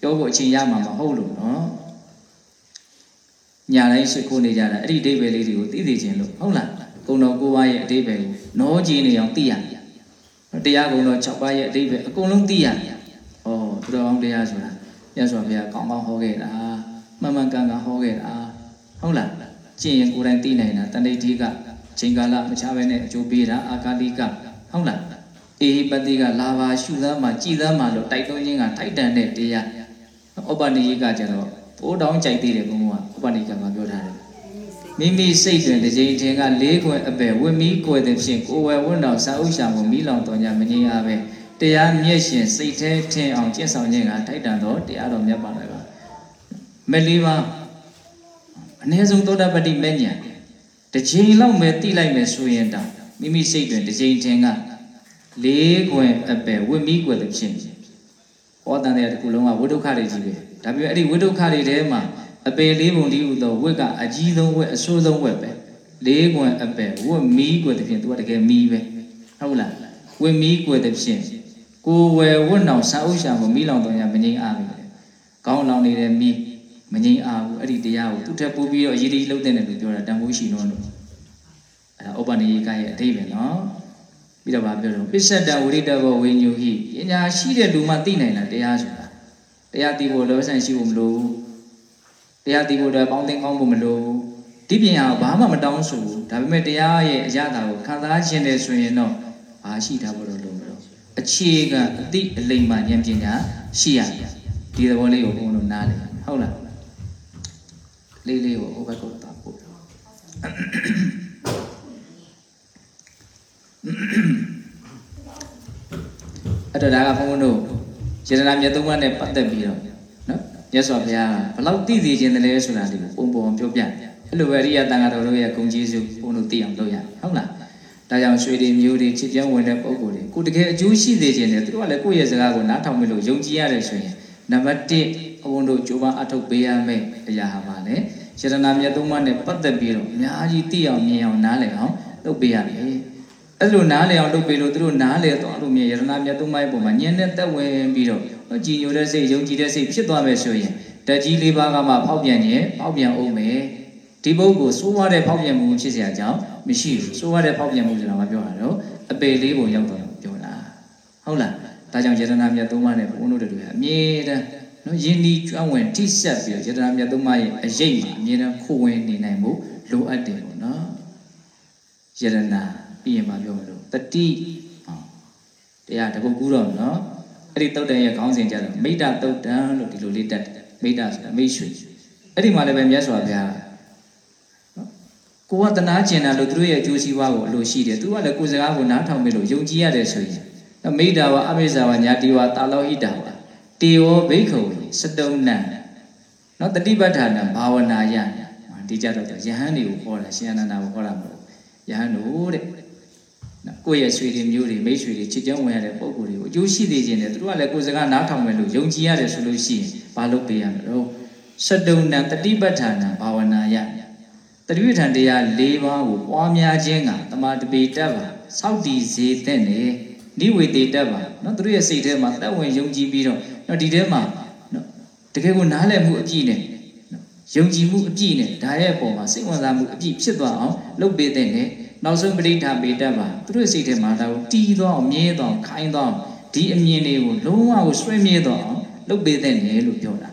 ပြောဖို့အချိန်ရမှာမဟုတ်လို့နော်ညာတိုင်းရှိခိုးနေကြတာအဲ့ဒီအဓိပ္ပာယ်လေးတွေကိုသိသိချင်းလို့ဟုတ်လား ဂုံတော်၉ပါးရဲ့အဓိပ္ပာယ်ကိုနောကြည်နေအောင်သိရတရားဂုံတော်6ပါးရဲ့အဓိပ္ပာယ်အကုန်လုံးသိရဩသူတော်အောင်တရားဆိုတာမြတ်စွာဘုရားကောင်းကောင်းဟောခဲ့တာမှန်မှန်ကန်ကန်ဟောခဲ့တာဟုတ်လားကျင့်ရင်ကိုယ်တိုင်သိနိုင်တာတဏိဋ္ဌိကချိန်ကာလမချဘဲနဲ့အကျိုးပေးတာအာကာလိကဟုတ်လားအေဟိပတိကလာပါရှုသားမှာကြည်သားမှာလို့တိုက်တွန်းခြင်းကထိုက်တန်တဲ့တရားဥပနိယကကျတော့ပိုးတောင်းကြိုက်သေးတယ်ဘုံကဥပနိယကမှာပြောထားတယ် မိမိစိတ်တွင်တစ်ချိန်ထင်ကလေးခွဲအပယ်ဝိမီးကွယ်တဲ့ဖြင့်ကိုယ်ဝယ်ဝတ်တော်စာဥရှာမှုမိလောင်တော်ညမငြိမ်းအားပဲတရားမျက်ရှင်စိတ်แท้ထင်အောင်ကျင့်ဆောင်ခြင်းကထိုက်တန်သောတရားတော်မြတ်ပါလေပါမလေးပါအ ਨੇ ဆုံးသောတာပတိမဉ္ဇဉ်တစ်ချိန်လောက်ပဲတိလိုက်မယ်ဆိုရင်တောင်မိမိစိတ်တွင်တစ်ချိန်ထင်ကလေးခွင်အပယ်ဝိမီးကွယ်တဲ့ဖြင့်ဟောတန်တဲ့တစ်ခုလုံးကဝိဒုက္ခတွေကြီးပဲဒါပေမဲ့အဲ့ဒီဝိဒုက္ခတွေထဲမှာ အပယ်လေးပုံဒီဟုသောဝက်ကအကြီးဆုံးဝက်အဆိုးဆုံးဝက်ပဲလေးခွင်အပယ်ဝက်မီးကွယ်တဲ့ဖြင့်သူကတကယ်မီးပဲဟုတ်လားဝက်မီးကွယ်တဲ့ဖြင့်ကိုယ်ဝယ်ဝတ်နောင်စာအုပ်ရှာမမီးလောင်တော်ညာမငိမ့်အားပြီကောင်းလောင်နေတဲ့မီးမငိမ့်အားဘူးအဲ့ဒီတရားကိုသူ့ထက်ပိုပြီးတော့အရေးကြီးလုပ်တဲ့တယ်လို့ပြောတာတန်ဖိုးရှိတော့လို့အဲ့ဒါဥပနိယေကရဲ့အဓိပ္ပာယ်နော်ပြီးတော့ဗာပြောတော့ပစ္စတဝိရိတဘောဝိညုဟိပညာရှိတဲ့လူမှသိနိုင်တာတရားဆိုတာတရားသိဖို့လောဆန်ရှိဖို့မလိုဘူး တရားသိဖို့တော့ပေါင်းသင်ကောင်းဖို့မလိုဘူးဒီပညာကဘာမှမတောင်းဆိုဘူးဒါပေမဲ့တရားရဲ့အရာတာကိုခံစားခြင်းတယ်ဆိုရင်တော့ဘာရှိတာဘောလို့လို့မလို့အခြေခံအတိအလိမ္မာဉာဏ်ပညာရှိရတယ်ဒီသဘောလေးကိုဘုန်းတော်နားလေဟုတ်လားလေးလေးကိုဟိုဘက်ကိုတာပို့အဲ့တော့ဒါကဘုန်းဘုန်းတို့ယတနာမြတ်သုံးပါးနဲ့ပတ်သက်ပြီးတော့နော် မြတ်စွာဘုရားဘလောက်သိသိခြင်းတည်းလဲဆိုတာဒီကိုပုံပုံပြောပြအဲ့လိုပဲရိယတန်ခါတော်တို့ရဲ့ဂုဏ်ကျေးဇူးဘုန်းတို့သိအောင်လုပ်ရဟုတ်လားဒါကြောင့်ရွှေတွေမျိုးတွေချစ်ပြန်ဝင်တဲ့ပုံကိုယ်တွေကိုတကယ်အကျိုးရှိသေးခြင်းနဲ့သူတို့ကလည်းကိုယ့်ရဲ့စကားကိုနားထောင်မယ်လို့ယုံကြည်ရတယ်ဆိုရင်နံပါတ်1အဝန်တို့ကြိုးပမ်းအထောက်ပေးရမယ်အရာဟာပါလေယတနာမြတ်သုံးပါးနဲ့ပတ်သက်ပြီးတော့အများကြီးသိအောင်မြင်အောင်နားလည်အောင်လုပ်ပေးရမယ် အဲ့လိုနားလည်အောင်လုပ်ပေးလို့သူတို့နားလည်တော့လို့မြင်ယတနာမြတ်သုံးပါးရဲ့ပုံမှာညံနဲ့သက်ဝင်ပြီးတော့ကြည်ညိုတဲ့စိတ်ယုံကြည်တဲ့စိတ်ဖြစ်သွားမယ်ဆိုရင်တကြီးလေးပါးကမှဖောက်ပြန်ရင်ဖောက်ပြန်အောင်မယ်ဒီဘုတ်ကိုစိုးရတဲ့ဖောက်ပြန်မှုဖြစ်เสียကြောင်းမရှိဘူးစိုးရတဲ့ဖောက်ပြန်မှုဆိုတာမပြောတာတော့အပေလေးပုံရောက်တော့ပြောတာဟုတ်လားဒါကြောင့်ယတနာမြတ်သုံးပါးနဲ့ဘုန်းတို့တို့ကအမြဲတမ်းနော်ယင်းဒီကျွမ်းဝင်ထိဆက်ပြီးတော့ယတနာမြတ်သုံးပါးရဲ့အရေးမှာအမြဲတမ်းခိုးဝင်နေနိုင်ဖို့လိုအပ်တယ်ပေါ့နော် ယရနာ ပြီးရင်မပြောမလို့တတိဟောတရားတကုတ်ကူးတော့နော်အဲ့ဒီတုတ်တန်ရဲ့ခေါင်းစဉ်ကြတော့မိတ္တတုတ်တန်လို့ဒီလိုလေးတက်တယ်မိတ္တဆိုတာမိတ်ဆွေအဲ့ဒီမှာလည်းပဲမြတ်စွာဘုရားကိုကတနာကျင်တာလို့သူတို့ရဲ့အကျိုးစီးပွားကိုအလိုရှိတယ်သူကလည်းကိုယ်စကားကိုနားထောင်မိလို့ယုံကြည်ရတယ်ဆိုရင်မိတ္တာဝအမိစ္ဆာဝညာတိဝတာလောဟိတာဝတေဝဘိက္ခုစတုံနံနော်တတိပဋ္ဌာနဘာဝနာယဒီကြတော့ယဟန်တွေကိုခေါ်တာရှင်အနန္ဒာကိုခေါ်တာမဟုတ်ယဟန်တို့တဲ့ နော်ကိုယ့်ရဲ့ဆွေတွေမျိုးတွေမိတ်ဆွေတွေချစ်ကြောင်းဝင်ရတဲ့ပုံကိုယ်တွေကိုအကျိုးရှိသေးခြင်းနဲ့သူတို့ကလည်းကိုယ်စကားနားထောင်မယ်လို့ယုံကြည်ရတယ်ဆိုလို့ရှိရင်ဘာလုပ်ပေးရမလို့စတုံနံတတိပဋ္ဌာနဘာဝနာယတတိပဋ္ဌာန်တရား၄ပါးကိုပွားများခြင်းကတမာတပေတတ်ပါစောက်တည်စေတဲ့နေနိဝေတေတတ်ပါနော်သူတို့ရဲ့စိတ်ထဲမှာတက်ဝင်ယုံကြည်ပြီးတော့နော်ဒီထဲမှာနော်တကယ်ကိုနားလည်မှုအပြည့်နဲ့ယုံကြည်မှုအပြည့်နဲ့ဒါရဲ့အပေါ်မှာစိတ်ဝင်စားမှုအပြည့်ဖြစ်သွားအောင်လုပ်ပေးတဲ့နေ နောက်ဆုံးပရိဋ္ဌာပေတတ်ပါသူတို့စိတ်ထဲမှာဒါကိုတီးသွားအောင်မြဲသွားအောင်ခိုင်းသွားအောင်ဒီအမြင်တွေကိုလုံးဝကိုဆွဲမြဲသွားအောင်လုပ်ပေးတဲ့နေလို့ပြောတာ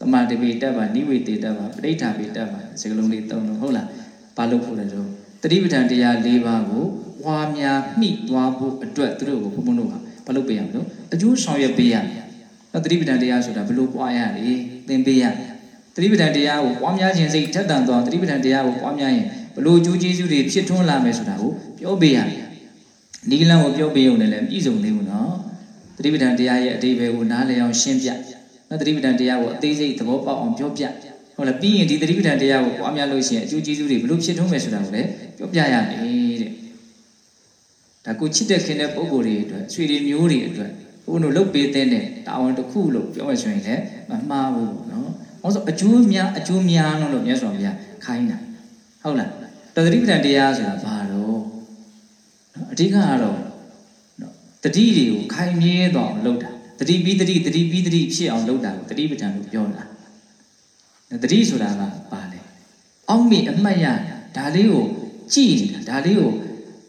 တမတပေတတ်ပါနိဝေတေတတ်ပါပရိဋ္ဌာပေတတ်ပါစကလုံးလေးသုံးလို့ဟုတ်လားဘာလို့ဖို့လဲတော့တတိပဋ္ဌာန်တရား၄ပါးကိုဝါများမှီသွားဖို့အတွက်သူတို့ကိုဘုံဘုံတို့ကဘာလုပ်ပေးရမလို့အကျိုးဆောင်ရွက်ပေးရတယ်။တတိပဋ္ဌာန်တရားဆိုတာဘလို့ပွားရလဲသင်ပေးရတယ်။တတိပဋ္ဌာန်တရားကိုပွားများခြင်းစိတ်ထက်သန်သွားတတိပဋ္ဌာန်တရားကိုပွားများရင် ဘလို့ကျိုးကျေးဇူးတွေဖြစ်ထွန်းလာမယ်ဆိုတာကိုပြောပေးရတယ်။ဒီကလန်ကိုပြောပေးုံနဲ့လည်းပြည့်စုံသေးဘူးနော်။တတိပဋ္ဌာန်တရားရဲ့အတိပ္ပယ်ကိုနားလည်အောင်ရှင်းပြ။နော်တတိပဋ္ဌာန်တရားကိုအသေးစိတ်သဘောပေါက်အောင်ပြောပြ။ဟုတ်လားပြီးရင်ဒီတတိပဋ္ဌာန်တရားကိုပွားများလို့ရှိရင်အကျိုးကျေးဇူးတွေဘလို့ဖြစ်ထွန်းမယ်ဆိုတာကိုလည်းပြောပြရတယ်တဲ့။ဒါကိုချစ်တဲ့ခင်တဲ့ပုံကိုယ်တွေအတွက်ဆွေတွေမျိုးတွေအတွက်ဘုန်းတို့လုတ်ပေးတဲ့နဲ့တာဝန်တစ်ခုလို့ပြောမှဆိုရင်လည်းမမှားဘူးနော်။ဟောဆိုအကျိုးများအကျိုးများလို့မြတ်စွာဘုရားခိုင်းတာဟုတ်လား။ တတိပဋ္ဌာန်တရားဆိုတာဘာတော့နော်အဓိကကတော့နော်တတိတွေကိုခိုင်မြဲသွားအောင်လုပ်တာတတိပြီးတတိတတိပြီးတတိဖြစ်အောင်လုပ်တာကိုတတိပဋ္ဌာန်လို့ပြောတာ။တတိဆိုတာကဘာလဲ။အောက်မေ့အမှတ်ရဒါလေးကိုကြည်နေတာဒါလေးကို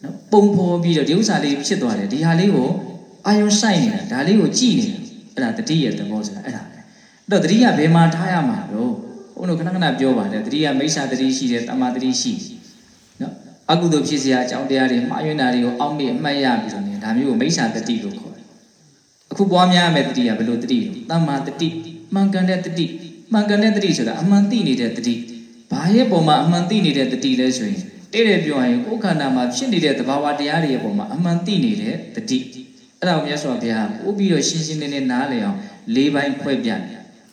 နော်ပုံဖော်ပြီးတော့ဒီဥစ္စာလေးဖြစ်သွားတယ်ဒီဟာလေးကိုအာယုံဆိုင်နေတာဒါလေးကိုကြည်နေတာအဲ့ဒါတတိရဲ့သဘောဆိုတာအဲ့ဒါပဲအဲ့တော့တတိကဘယ်မှာထားရမှာတော့ဘုန်းတော်ခဏခဏပြောပါတယ်တတိကမိစ္ဆာတတိရှိတယ်တမာတတိရှိနော် အကုသိုလ်ဖြစ်စရာအကြောင်းတရားတွေမှားယွင်းတာတွေကိုအောက်မေ့အမှတ်ရပြီးတော့နေဒါမျိုးကိုမိစ္ဆာတတိလို့ခေါ်တယ်အခုပွားများမယ်တတိကဘယ်လိုတတိလဲတမာတတိမှန်ကန်တဲ့တတိမှန်ကန်တဲ့တတိဆိုတာအမှန်သိနေတဲ့တတိဘာရဲ့ပုံမှာအမှန်သိနေတဲ့တတိလဲဆိုရင်တဲ့တယ်ပြောရင်ကိုယ်ခန္ဓာမှာဖြစ်နေတဲ့သဘာဝတရားတွေရဲ့ပုံမှာအမှန်သိနေတဲ့တတိအဲ့ဒါကိုမြတ်စွာဘုရားပို့ပြီးတော့ရှင်းရှင်းလင်းလင်းနားလည်အောင်၄ဘိုင်းဖွဲ့ပြတယ်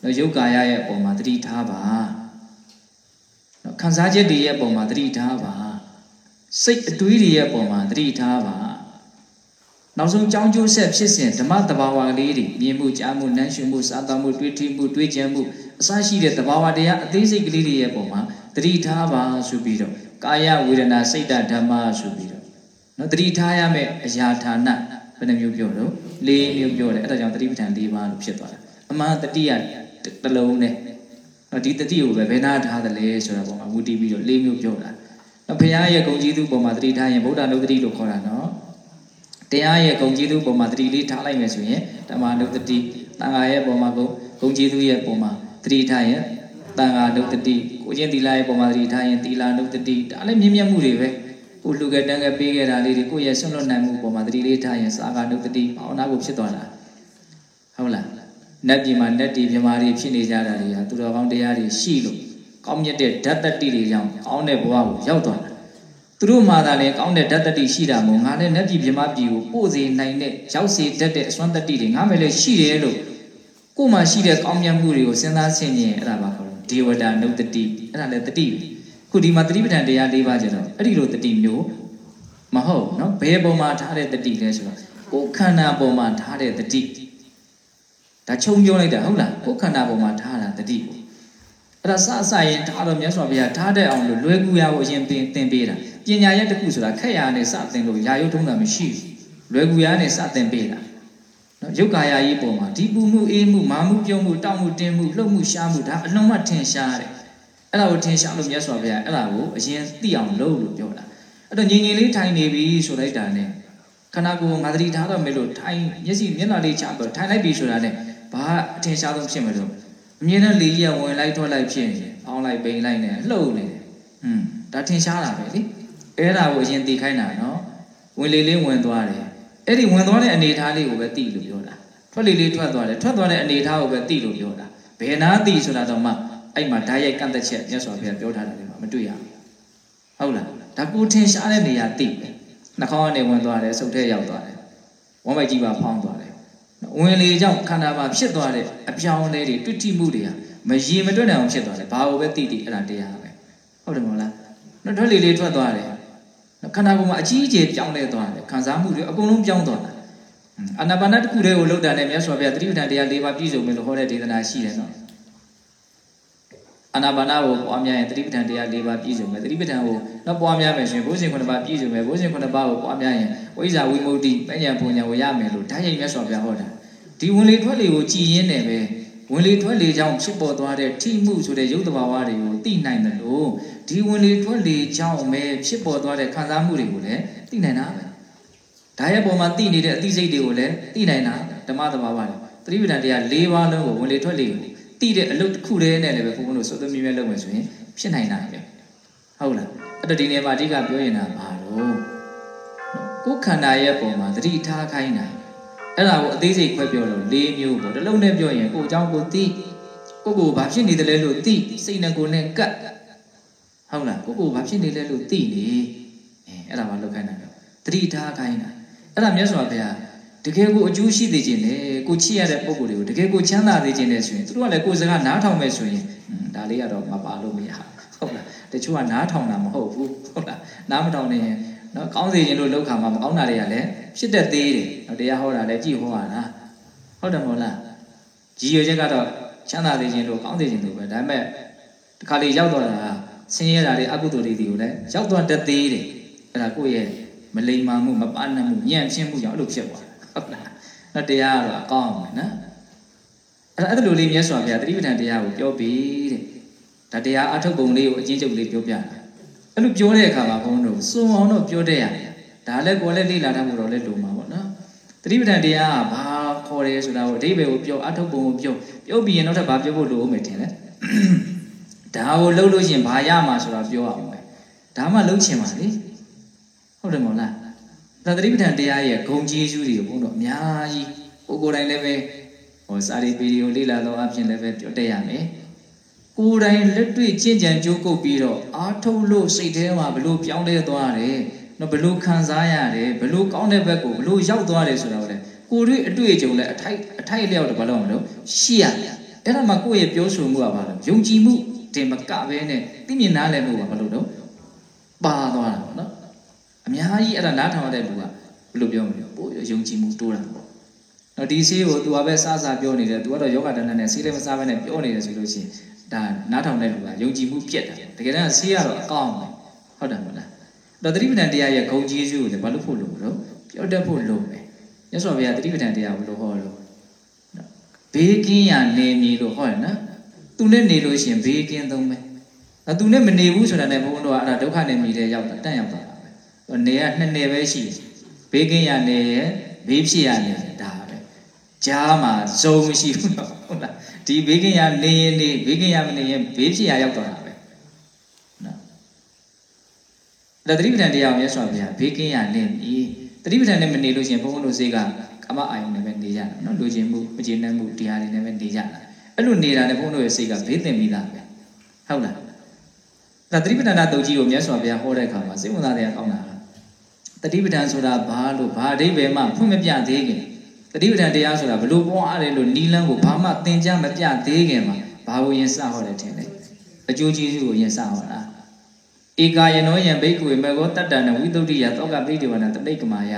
နော်ယုတ်ကာယရဲ့ပုံမှာတတိထားပါနော်ခံစားချက်တွေရဲ့ပုံမှာတတိထားပါ စိတ်အတွေးတွေရဲ့ပုံမှာတတိထားပါနောက်ဆုံးကြောင်းကျိုးဆက်ဖြစ်စဉ်ဓမ္မတဘာဝလေးတွေမြင်မှုကြားမှုနမ်းရှုမှုစားသောက်မှုတွေးထိမှုတွေးကြံမှုအစရှိတဲ့တဘာဝတရားအသေးစိတ်ကလေးတွေရဲ့ပုံမှာတတိထားပါဆိုပြီးတော့ကာယဝေဒနာစိတ်ဓာတ်ဓမ္မဆိုပြီးတော့နော်တတိထားရမယ့်အရာဌာနဘယ်နှမျိုးပြောတော့၄မျိုးပြောတယ်အဲ့ဒါကြောင့်တတိပဋ္ဌာန်၄ပါးလို့ဖြစ်သွားတာအမှန်တတိယတလုံးနဲ့နော်ဒီတတိကိုပဲဘယ်နာထားသလဲဆိုတာပုံမှာမူတည်ပြီးတော့၄မျိုးပြောတာနော် ဘုရားရဲ့ဂုဏ်ကြီးသူပုံမှာတတိထားရင်ဗုဒ္ဓနုတတိလို့ခေါ်တာနော်တရားရဲ့ဂုံကျေးဇူးပုံမှာတတိလေးထားလိုက်မယ်ဆိုရင်ဓမ္မနုတတိတန်ခါရဲ့ပုံမှာဂုံဂုံကျေးဇူးရဲ့ပုံမှာတတိထားရင်တန်ခါနုတတိကိုချင်းသီလရဲ့ပုံမှာတတိထားရင်သီလနုတတိဒါလည်းမြင့်မြတ်မှုတွေပဲကိုလူကတန်းကပေးခဲ့တာလေးတွေကိုရဲ့ဆွလွတ်နိုင်မှုပုံမှာတတိလေးထားရင်စာကနုတတိဘာဝနာကိုဖြစ်သွားတာဟုတ်လားနတ်ပြည်မှာနတ်တီမြမာတွေဖြစ်နေကြတာတွေကသူတော်ကောင်းတရားတွေရှိလို့ ကောင်းမြတ်တဲ့ဓာတ်တတိတွေကြောင့်ကောင်းတဲ့ဘဝကိုရောက်သွားတာသူတို့မှသာလေကောင်းတဲ့ဓာတ်တတိရှိတာမို့ငါနဲ့နတ်ပြည်မြမပြည်ကိုပို့စေနိုင်တဲ့ရောက်စေတတ်တဲ့အစွမ်းတတိတွေငါမဲ့လည်းရှိတယ်လို့ကိုယ်မှရှိတဲ့ကောင်းမြတ်မှုတွေကိုစဉ်းစားဆင်ခြင်အဲ့ဒါပါခေါ်ဒေဝတာနုတ္တိအဲ့ဒါလည်းတတိခုဒီမှာတတိပဋ္ဌာန်တရား၄ပါးကျတော့အဲ့ဒီလိုတတိမျိုးမဟုတ်နော်ဘယ်ပုံမှာထားတဲ့တတိလဲဆိုတော့ကိုယ်ခန္ဓာပုံမှာထားတဲ့တတိဒါချုပ်ပြောလိုက်တာဟုတ်လားကိုယ်ခန္ဓာပုံမှာထားတာတတိပေါ့ အဲ့ဒါစအစရင်ထားတော့မြတ်စွာဘုရားထားတဲ့အောင်လို့လွယ်ကူရဖို့အရင်သင်သင်ပေးတာပညာရက်တစ်ခုဆိုတာခက်ရနဲ့စသင်လို့ယာယုထုံးတာမရှိဘူးလွယ်ကူရနဲ့စသင်ပေးတာနော်ယုတ်ကာယကြီးပုံမှာဒီပူမှုအေးမှုမာမှုပြုံးမှုတောက်မှုတင်းမှုလှုပ်မှုရှားမှုဒါအလုံးမထင်ရှားတယ်အဲ့ဒါကိုထင်ရှားလို့မြတ်စွာဘုရားအဲ့ဒါကိုအရင်သိအောင်လုပ်လို့ပြောတာအဲ့တော့ငြိမ်ငြိမ်လေးထိုင်နေပြီဆိုလိုက်တာနဲ့ခန္ဓာကိုယ်ငါတတိထားတော့မယ်လို့ထိုင်မျက်စိမျက်နှာလေးချပြီးထိုင်လိုက်ပြီဆိုတာနဲ့ဘာအထင်ရှားဆုံးဖြစ်မလို့ အမြဲတမ်းလေးရဝင်လိုက်ထွက်လိုက်ဖြစ်နေတယ်အောင်းလိုက်ပိန်လိုက်နေလှုပ်နေတယ်ဟွန်းဒါထင်ရှားတာပဲလေအဲ့ဒါကိုအရင်သိခိုင်းတာနော်ဝင်လေလေးဝင်သွားတယ်အဲ့ဒီဝင်သွားတဲ့အနေအထားလေးကိုပဲသိလို့ပြောတာထွက်လေလေးထွက်သွားတယ်ထွက်သွားတဲ့အနေအထားကိုပဲသိလို့ပြောတာဘယ်နာသိဆိုတာတော့မှအဲ့မှာဓာတ်ရိုက်ကန့်သက်ချက်မြတ်စွာဘုရားပြောထားတယ်မှာမတွေ့ရဘူးဟုတ်လားဒါကိုထင်ရှားတဲ့နေရာသိတယ်နှာခေါင်းကနေဝင်သွားတယ်စုပ်ထဲရောက်သွားတယ်ဝမ်းပိုက်ကြီးပါဖောင်းသွားတယ် ဝင်လေကြောင့်ခန္ဓာမှာဖြစ်သွားတဲ့အပြောင်းအလဲတွေတွေ့ထိမှုတွေဟာမရေမတွက်နိုင်အောင်ဖြစ်သွားတယ်ဘာလို့ပဲသိသိအဲ့ဒါတရားပဲဟုတ်တယ်မဟုတ်လားနော်ထွက်လေလေးထွက်သွားတယ်ခန္ဓာကိုယ်မှာအကြီးအကျယ်ပြောင်းလဲသွားတယ်ခံစားမှုတွေအကုန်လုံးပြောင်းသွားတာအာနာပါနတစ်ခုတည်းကိုလောက်တာနဲ့မြတ်စွာဘုရားသတိပဋ္ဌာန်တရား၄ပါးပြည့်စုံမယ်လို့ဟောတဲ့ဒေသနာရှိတယ်နော် အာနာပါနကိုပွားများရင်သတိပဋ္ဌာန်တရား၄ပါးပြည့်စုံမယ်သတိပဋ္ဌာန်ကိုတော့ပွားများမယ်ဆိုရင်ဘုဇင်9ပါးပြည့်စုံမယ်ဘုဇင်9ပါးကိုပွားများရင်ဝိဇ္ဇာဝိမု ക്തി ပညာပူညာကိုရမယ်လို့ဓာတ်ရိုက်မြတ်စွာဘုရားဟောတာဒီဝင်လေထွက်လေကိုကြည်ရင်းတယ်ပဲဝင်လေထွက်လေကြောင့်ဖြစ်ပေါ်သွားတဲ့ထိမှုဆိုတဲ့ရုပ်တဘာဝတွေကိုသိနိုင်တယ်လို့ဒီဝင်လေထွက်လေကြောင့်ပဲဖြစ်ပေါ်သွားတဲ့ခံစားမှုတွေကိုလည်းသိနိုင်တာပဲဒါရဲ့ပုံမှာသိနေတဲ့အသိစိတ်တွေကိုလည်းသိနိုင်တာဓမ္မတဘာဝတွေသတိပဋ္ဌာန်တရား၄ပါးလုံးကိုဝင်လေထွက်လေကို သိတဲ့အလုပ်တစ်ခုတည်းနဲ့လည်းပဲဘုန်းဘုန်းတို့စုသမီးမြဲလုပ်မယ်ဆိုရင်ဖြစ်နိုင်တာပဲဟုတ်လားအဲ့တော့ဒီနေရာမှာအဓိကပြောရင်တာဘာလို့ကိုယ်ခန္ဓာရဲ့ပုံမှာသတိထားခိုင်းတာအဲ့ဒါကိုအသေးစိတ်ခွဲပြောလို့၄မျိုးပေါ့တစ်လုံးနဲ့ပြောရင်ကိုယ်အကြောင်းကိုသိကိုယ်ကိုဘာဖြစ်နေတယ်လဲလို့သိစိတ်နဲ့ကိုယ်နဲ့ကပ်ဟုတ်လားကိုယ်ကိုဘာဖြစ်နေလဲလို့သိနေအဲအဲ့ဒါမှလောက်ခိုင်းတာတော့သတိထားခိုင်းတာအဲ့ဒါမြတ်စွာဘုရား တကယ်ကိုအကျိုးရှိသေးခြင်းလေကိုချစ်ရတဲ့ပုံကိုယ်တွေကိုတကယ်ကိုချမ်းသာသေးခြင်းလေဆိုရင်သူတို့ကလည်းကိုယ်စကားနားထောင်မဲ့ဆိုရင်ဒါလေးကတော့မပါလို့မရဟုတ်လားတချို့ကနားထောင်တာမဟုတ်ဘူးဟုတ်လားနားမထောင်နေရင်နော်ကောင်းစေခြင်းလို့လောက်ခါမှာမကောင်းတာတွေကလည်းဖြစ်တတ်သေးတယ်နော်တရားဟောတာလည်းကြည့်ဟောတာဟုတ်တယ်မဟုတ်လားကြီးရွယ်ချက်ကတော့ချမ်းသာစေခြင်းလို့ကောင်းစေခြင်းလို့ပဲဒါပေမဲ့ဒီခါလေးရောက်တော့တာဆင်းရဲတာတွေအကုသိုလ်တွေဒီကိုလည်းရောက်တော့တတ်သေးတယ်အဲ့ဒါကိုယ့်ရဲ့မလိမ္မာမှုမပန်းနိုင်မှုညံ့ဖြစ်မှုကြောင့်အဲ့လိုဖြစ်သွားတာ ဟုတ်လားနော်တရားကတော့အကောင်းအောင်နော်အဲ့အဲ့လိုလေးမြတ်စွာဘုရားတတိပဋ္ဌာန်တရားကိုပြောပြီးတဲ့ဒါတရားအထုတ်ပုံလေးကိုအချင်းချုပ်လေးပြောပြတာအဲ့လိုပြောတဲ့အခါမှာဘုန်းတော်စုံအောင်တော့ပြောတဲ့ရတယ်ဒါလည်းကိုယ်လည်းလေ့လာတတ်မှုတော့လည်းလိုမှာပေါ့နော်တတိပဋ္ဌာန်တရားကဘာခေါ်တယ်ဆိုတာကိုအဓိပ္ပာယ်ကိုပြောအထုတ်ပုံကိုပြောပြောပြီးရင်နောက်ထပ်ဘာပြောဖို့လိုအောင်မယ်ထင်လဲဒါကိုလှုပ်လို့ရှင်ဘာရမှာဆိုတာပြောအောင်ပဲဒါမှလှုပ်ချင်ပါလေဟုတ်တယ်မဟုတ်လား ဒါတတိပဋ္ဌာန်တရားရဲ့ဂုံကျေးဇူးတွေကိုဘုန်းတော်အများကြီးကိုကိုယ်တိုင်လည်းပဲဟိုစာရီဗီဒီယိုလေ့လာတော့အပြင်လည်းပဲပြောတတ်ရမယ်ကိုယ်တိုင်လက်တွေ့ကျင့်ကြံကြိုးကုပ်ပြီးတော့အားထုတ်လို့စိတ်ထဲမှာဘလို့ပြောင်းလဲသွားတယ်နော်ဘလို့ခံစားရတယ်ဘလို့ကောင်းတဲ့ဘက်ကိုဘလို့ရောက်သွားတယ်ဆိုတာကိုလည်းကိုယ်တွေ့အတွေ့အကြုံလည်းအထိုက်အထိုက်လျောက်တော့ဘာလို့မလို့ရှိရတယ်အဲ့ဒါမှကိုယ့်ရဲ့ပြောဆိုမှုကဘာလို့ယုံကြည်မှုတင်မကပဲနဲ့သိမြင်နားလည်မှုကဘာလို့တော့ပါသွားတာပေါ့နော် အများကြီးအဲ့ဒါနားထောင်ရတဲ့လူကဘယ်လိုပြောမလဲပို့ယုံကြည်မှုတိုးတာပေါ့နော်ဒီဆေးကို तू ကပဲစားစားပြောနေတယ် तू ကတော့ယောဂတဏ္ဍနဲ့ဆေးလည်းမစားဘဲနဲ့ပြောနေတယ်ဆိုလို့ရှိရင်ဒါနားထောင်တဲ့လူကယုံကြည်မှုပြက်တာတကယ်တမ်းဆေးကတော့အကောင်းပဲဟုတ်တယ်မလားတော့သတိပဋ္ဌာန်တရားရဲ့ဂုံကြီးစုကိုလည်းဘာလို့ဖို့လို့တော့ပြောတတ်ဖို့လို့ပဲမြတ်စွာဘုရားသတိပဋ္ဌာန်တရားကိုလို့ဟောလို့ဘေးကင်းရနေမည်လို့ဟောရနော်သူနဲ့နေလို့ရှိရင်ဘေးကင်းသုံးပဲအဲသူနဲ့မနေဘူးဆိုတာနဲ့ဘုန်းတော်ကအဲ့ဒါဒုက္ခနဲ့မြည်တဲ့ရောက်တာတန့်ရောက်တာပဲ နေကနှစ်နယ်ပဲရှိဘေးကင်းရနေရဲ့ဘေးဖြစ်ရနေဒါပဲကြားမှာဇုံမရှိဘူးတော့ဟုတ်လားဒီဘေးကင်းရနေရင်နေဘေးကင်းရမနေရင်ဘေးဖြစ်ရရောက်သွားတာပဲနော်ဒါသတိပဋ္ဌာန်တရားကိုမြတ်စွာဘုရားဘေးကင်းရနေပြီသတိပဋ္ဌာန်နဲ့မနေလို့ရှိရင်ဘုန်းဘုန်းတို့ဈေးကကမ္မအာယုန်နဲ့ပဲနေကြတာနော်လူချင်းမှုမကျေနပ်မှုတရားတွေနဲ့ပဲနေကြတာအဲ့လိုနေတာနဲ့ဘုန်းတို့ရဲ့စိတ်ကဘေးသင်ပြီးသားပဲဟုတ်လားဒါသတိပဋ္ဌာန်တုတ်ကြီးကိုမြတ်စွာဘုရားဟောတဲ့အခါမှာစိတ်ဝင်စားတဲ့အကောင်းတာ တတိပဋ္ဌာန်ဆိုတာဘာလို့ဘာအဓိပ္ပာယ်မှဖွင့်မပြသေးခင်တတိပဋ္ဌာန်တရားဆိုတာဘလို့ပွားရတယ်လို့နီလန်းကိုဘာမှသင်ကြားမပြသေးခင်မှာဘာကိုရင်စဟောတယ်ထင်လဲအကျိုးကျေးဇူးကိုရင်စဟောတာဧကာယနောယံဘိက္ခုေမေဃောတတ္တနဝိသုဒ္ဓိယသောကပိဋိဝနာတတိတ်ကမာယ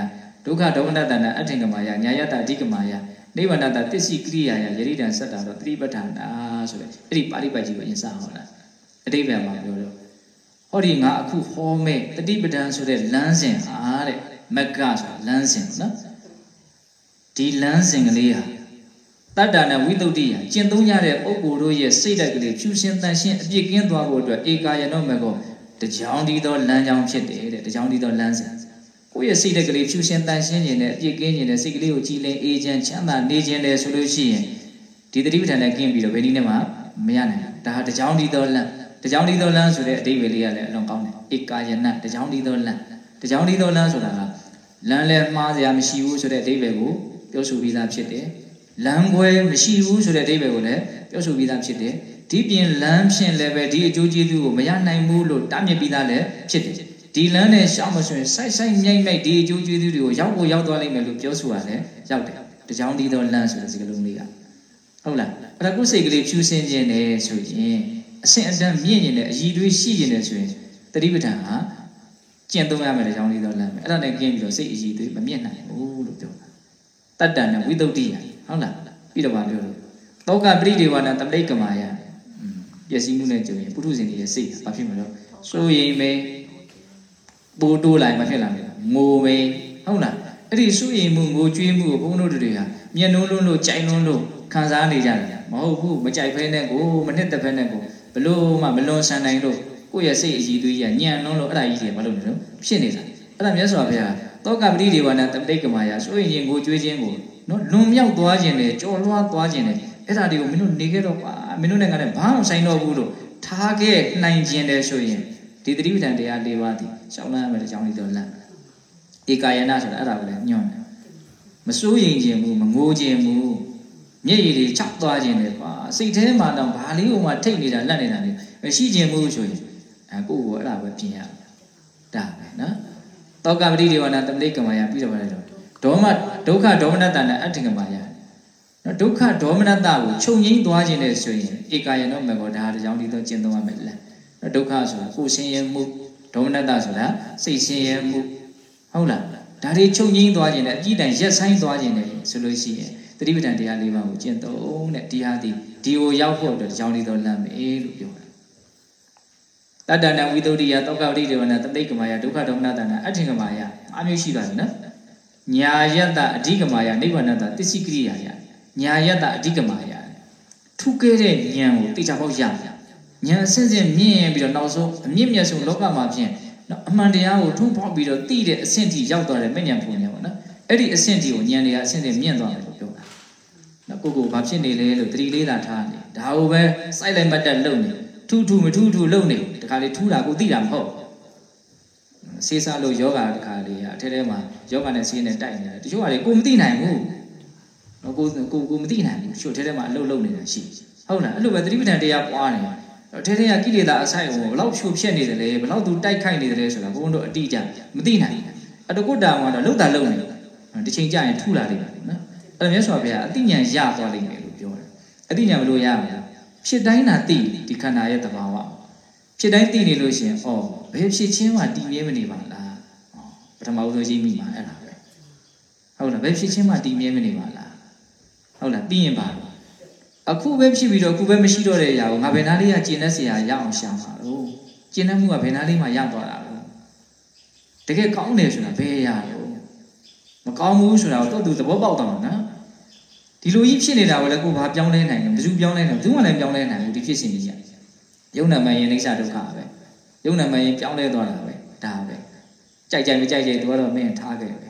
ဒုက္ခဒုက္ခတဏအထင်ကမာယညာယတအဓိကမာယနိဗ္ဗာန်တသစ္စိကရိယာယယရိတံစတ္တာတော့တတိပဋ္ဌာန်တာဆိုတဲ့အဲ့ဒီပါဠိပိုက်ကြီးကိုရင်စဟောတာအတိပ္ပယ်မှာပြောတော့ ဟောဒီငါအခုဟောမဲ့တတိပဋ္ဌာန်ဆိုတဲ့လမ်းစဉ်ဟာတဲ့မက္ကဆိုတာလမ်းစဉ်နော်ဒီလမ်းစဉ်ကလေးဟာတတ္တနာဝိတုဒ္ဓိယကျင့်သုံးကြတဲ့ပုဂ္ဂိုလ်တို့ရဲ့စိတ်ဓာတ်ကလေးဖြူရှင်တန်ရှင်းအပြစ်ကင်းသွားဖို့အတွက်ဧကာယနောမကောတကြောင်ဒီသောလမ်းကြောင်းဖြစ်တယ်တဲ့တကြောင်ဒီသောလမ်းစဉ်ကိုယ့်ရဲ့စိတ်ဓာတ်ကလေးဖြူရှင်တန်ရှင်းခြင်းနဲ့အပြစ်ကင်းခြင်းနဲ့စိတ်ကလေးကိုကြည်လင်အေးချမ်းချမ်းသာနေခြင်းနဲ့ဆိုလို့ရှိရင်ဒီတတိပဋ္ဌာန်နဲ့ကင်းပြီးတော့ဘယ်နည်းနဲ့မှမရနိုင်ဘူးဒါဟာတကြောင်ဒီသောလမ်း တကြောင်ဒီသောလမ်းဆိုတဲ့အဓိပ္ပာယ်လေးကလည်းအလွန်ကောင်းတယ်ဧကာယနတကြောင်ဒီသောလမ်းတကြောင်ဒီသောလမ်းဆိုတာကလမ်းလဲမှားစရာမရှိဘူးဆိုတဲ့အဓိပ္ပာယ်ကိုပြောဆိုပြီးသားဖြစ်တယ်လမ်းခွဲမရှိဘူးဆိုတဲ့အဓိပ္ပာယ်ကိုလည်းပြောဆိုပြီးသားဖြစ်တယ်ဒီပြင်လမ်းဖြင့်လည်းပဲဒီအကျိုးကျေးဇူးကိုမရနိုင်ဘူးလို့တားမြစ်ပြီးသားလည်းဖြစ်တယ်ဒီလမ်းနဲ့ရှောက်မဆွင်စိုက်စိုက်မြိုက်မြိုက်ဒီအကျိုးကျေးဇူးတွေကိုရောက်ဖို့ရောက်သွားလိမ့်မယ်လို့ပြောဆိုရတယ်ရောက်တယ်တကြောင်ဒီသောလမ်းဆိုတဲ့စကားလုံးလေးကဟုတ်လားအဲ့ဒါကိုစိတ်ကလေးဖြူစင်ခြင်းနဲ့ဆိုရင် အဆင့်အတန်းမြင့်ရင်လည်းအည်တွေးရှိရင်လည်းဆိုရင်တတိပဋ္ဌာန်ဟာကျင့်သုံးရမယ်တကြောင်ဒီသောလမ်းပဲအဲ့ဒါနဲ့ကျင့်ပြီးတော့စိတ်အည်တွေးမမြင့်နိုင်ဘူးလို့ပြောတာတတ္တန်နဲ့ဝိသုဒ္ဓိယဟုတ်လားပြီးတော့ဗာပြောလို့တောကပရိဒေဝနာတပိတ်ကမာယပျက်စီးမှုနဲ့ကြုံရင်ပုထုဇဉ်တွေရဲ့စိတ်ဘာဖြစ်မလို့စိုးရိမ်မယ်ပိုးတိုးလိုက်မဖြစ်လာဘူးငိုမယ်ဟုတ်လားအဲ့ဒီစိုးရိမ်မှုငိုကြွေးမှုကိုဘုန်းတို့တွေဟာမျက်နှိုးလုံးလို့ကြိုင်လုံးလို့ခံစားနေကြတယ်မဟုတ်ဘူးမကြိုက်ဖဲနဲ့ကိုမနှစ်သက်ဖဲနဲ့ကို ဘလို့မှမလွန်ဆန်နိုင်လို့ကိုယ့်ရဲ့စိတ်အည်သွေးကြီးကညံလုံးလို့အဲ့ဒါကြီးတွေမလုပ်နဲ့လို့ဖြစ်နေတာအဲ့ဒါမြတ်စွာဘုရားတောကပတိဒေဝနာတပိတ်ကမာယစိုးရိမ်ခြင်းငိုကြွေးခြင်းကိုနော်လွန်မြောက်သွားခြင်းနဲ့ကြော်လွှားသွားခြင်းနဲ့အဲ့ဒါတွေကိုမင်းတို့နေခဲ့တော့ပါမင်းတို့နဲ့ကလည်းဘာမှဆိုင်တော့ဘူးလို့ထားခဲ့နိုင်ခြင်းတယ်ဆိုရင်ဒီသတိပဋ္ဌာန်တရား၄ပါးဒီရှောင်းလန်းရမယ်အကြောင်းလေးတော့လန့်ဧကာယနာဆိုတာအဲ့ဒါကိုလည်းညွှန်တယ်မစိုးရိမ်ခြင်းဘူးမငိုခြင်းဘူး မျက်ရည်တွေချောက်သွားခြင်းတယ်ပါစိတ်ထဲမှာတော့ဘာလေးဟိုမှာထိတ်နေတာလက်နေတာနေရှိခြင်းဘူးဆိုရင်အဲကိုယ့်ကိုအဲ့ဒါပဲပြင်ရတာပဲနော်တောကပတိဒေဝနာတမလိကမာယပြီးတော့ပါတယ်ဒေါမဒုက္ခဒေါမနတနဲ့အဋ္ဌကမာယနော်ဒုက္ခဒေါမနတကိုချုပ်ငိမ့်သွားခြင်းနဲ့ဆိုရင်ဧကာယနောမေကောဒါတကြောင့်ဒီတော့ကျင့်သုံးရမယ်လဲနော်ဒုက္ခဆိုတာကိုယ်ဆင်းရဲမှုဒေါမနတဆိုတာစိတ်ဆင်းရဲမှုဟုတ်လားဒါတွေချုပ်ငိမ့်သွားခြင်းနဲ့အကြည့်တိုင်ရက်ဆိုင်သွားခြင်းနဲ့ဆိုလို့ရှိရင် သတိပဋ္ဌာန်တရား၄ပါးကိုကျင့်သုံးတဲ့ဒီဟာဒီဒီကိုရောက်ဖို့အတွက်ကြောင်းလေးတော့လမ်းမယ်လို့ပြောတာတတ္တနာဝိသုဒ္ဓိယတောကဝတိဒေဝနာတသိကမာယဒုက္ခဒေါမနတနာအဋ္ဌိကမာယအမျိုးရှိပါတယ်နော်ညာယတအဓိကမာယနိဗ္ဗာန်တသစ္စည်းကရိယာယညာယတအဓိကမာယထူးကဲတဲ့ဉာဏ်ကိုတိကျပေါက်ရဉာဏ်အစစ်စစ်မြင့်ပြီးတော့နောက်ဆုံးအမြင့်မြတ်ဆုံးလောကမှာဖြင့်နော်အမှန်တရားကိုထုံးပေါက်ပြီးတော့သိတဲ့အဆင့်ထိရောက်သွားတယ်မဲ့ဉာဏ်ပုံဉာဏ်ပေါ့နော်အဲ့ဒီအဆင့်ထိကိုဉာဏ်တွေကအဆင့်တွေမြင့်သွားတယ်လို့ပြောတာ နော်ကိုကိုဘာဖြစ်နေလဲလို့တတိလေးသာထားနေဒါကိုပဲစိုက်လိုက်မှတ်တက်လုံနေထူးထူးမထူးထူးလုံနေတခါလေထူးတာကိုသိတာမဟုတ်ဆေးစားလို့ယောဂတခါလေအထဲထဲမှာယောဂနဲ့ဆေးနဲ့တိုက်နေတယ်တချို့ကလေကိုမသိနိုင်ဘူးနော်ကိုကိုကိုမသိနိုင်ဘူးချို့ထဲထဲမှာအလုပ်လုပ်နေတာရှိဟုတ်လားအဲ့လိုပဲသတိပဋ္ဌာန်တရားပွားနေတယ်ထဲထဲကကိလေသာအဆိုင်ကိုဘလောက်ဖြိုဖြက်နေတယ်လဲဘလောက်သူတိုက်ခိုက်နေတယ်လဲဆိုတာဘုန်းတို့အတိအကျမသိနိုင်ဘူးအတကုတ္တာကတော့လှုပ်တာလှုပ်နေတယ်ဒီချိန်ကျရင်ထူလာလိမ့်မယ်နော် အဲ့ဒါမြတ်စွာဘုရားအတိညာရသွားလိမ့်မယ်လို့ပြောတယ်အတိညာဘယ်လိုရမလဲဖြစ်တိုင်းသာသိဒီခန္ဓာရဲ့သဘာဝဖြစ်တိုင်းသိနေလို့ရှင်ဩဘယ်ဖြစ်ချင်းမှတည်မြဲမနေပါလားပထမဦးဆုံးရှိမိမှာအဲ့ဒါပဲဟုတ်လားဘယ်ဖြစ်ချင်းမှတည်မြဲမနေပါလားဟုတ်လားပြီးရင်ပါအခုပဲဖြစ်ပြီးတော့အခုပဲမရှိတော့တဲ့အရာကိုငါဘယ်နာလေးကကျင်တဲ့ဆရာရအောင်ရှာမှာလို့ကျင်တဲ့မှုကဘယ်နာလေးမှရသွားတာလို့တကယ်ကောင်းတယ်ဆိုတာဘယ်ရလို့ မကောင်းဘူးဆိုတာကိုသူ့သူသဘောပေါက်တော့မှာနော်ဒီလိုကြီးဖြစ်နေတာကိုလည်းကိုဘာပြောင်းလဲနိုင်လဲဘယ်သူပြောင်းလဲနိုင်ဘယ်သူမှလည်းပြောင်းလဲနိုင်ဘူးဒီဖြစ်စဉ်ကြီးကြီးယုံနာမယင်အိဋ္ဌဒုက္ခပဲယုံနာမယင်ပြောင်းလဲသွားတာပဲဒါပဲကြိုက်ကြိုက်မကြိုက်ကြိုက်သူကတော့မင်းထားခဲ့ပဲ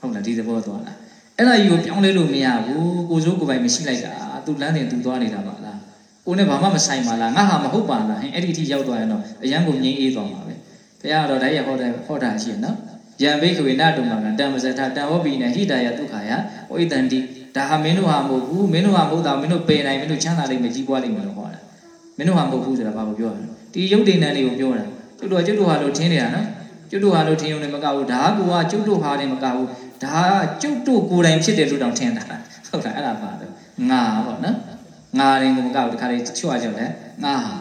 ဟုတ်လားဒီသဘောသွားလားအဲ့ဒါကြီးကိုပြောင်းလဲလို့မရဘူးကိုစိုးကိုပိုင်မရှိလိုက်တာသူလမ်းတင်သူသွားနေတာပါလားကိုနဲ့ဘာမှမဆိုင်ပါလားငါဟာမဟုတ်ပါလားဟင်အဲ့ဒီအထိရောက်သွားရင်တော့အရန်ကိုငြိမ်းအေးသွားမှာပဲဘုရားကတော့တိုင်းရဟောတယ်ဟောတာရှိရနော် ယံဘိခဝေနတုံမှာတံမဇထတံဟောပိနေဟိတာယဒုက္ခယဝိတန္တိဒါဟာမင်းတို့ဟာမဟုတ်ဘူးမင်းတို့ဟာမဟုတ်တာမင်းတို့ပယ်နိုင်မင်းတို့ချမ်းသာလိမ့်မယ်ကြီးပွားလိမ့်မယ်လို့ဟောတာမင်းတို့ဟာမဟုတ်ဘူးဆိုတာဘာကိုပြောရလဲဒီယုတ်တိန်တန်လေးကိုပြောတာကျွတ်တို့ကျွတ်တို့ဟာလို့ထင်းနေတာနော်ကျွတ်တို့ဟာလို့ထင်းုံနဲ့မကဘူးဒါကကကျွတ်တို့ဟာနဲ့မကဘူးဒါကျွတ်တို့ကိုယ်တိုင်ဖြစ်တယ်လို့တောင်ထင်တာဟုတ်လားအဲ့ဒါပါတော့ငါပေါ့နော်ငါရင်ကိုမကဘူးတခါလေချွတ်ရကြတယ်ငါဟာ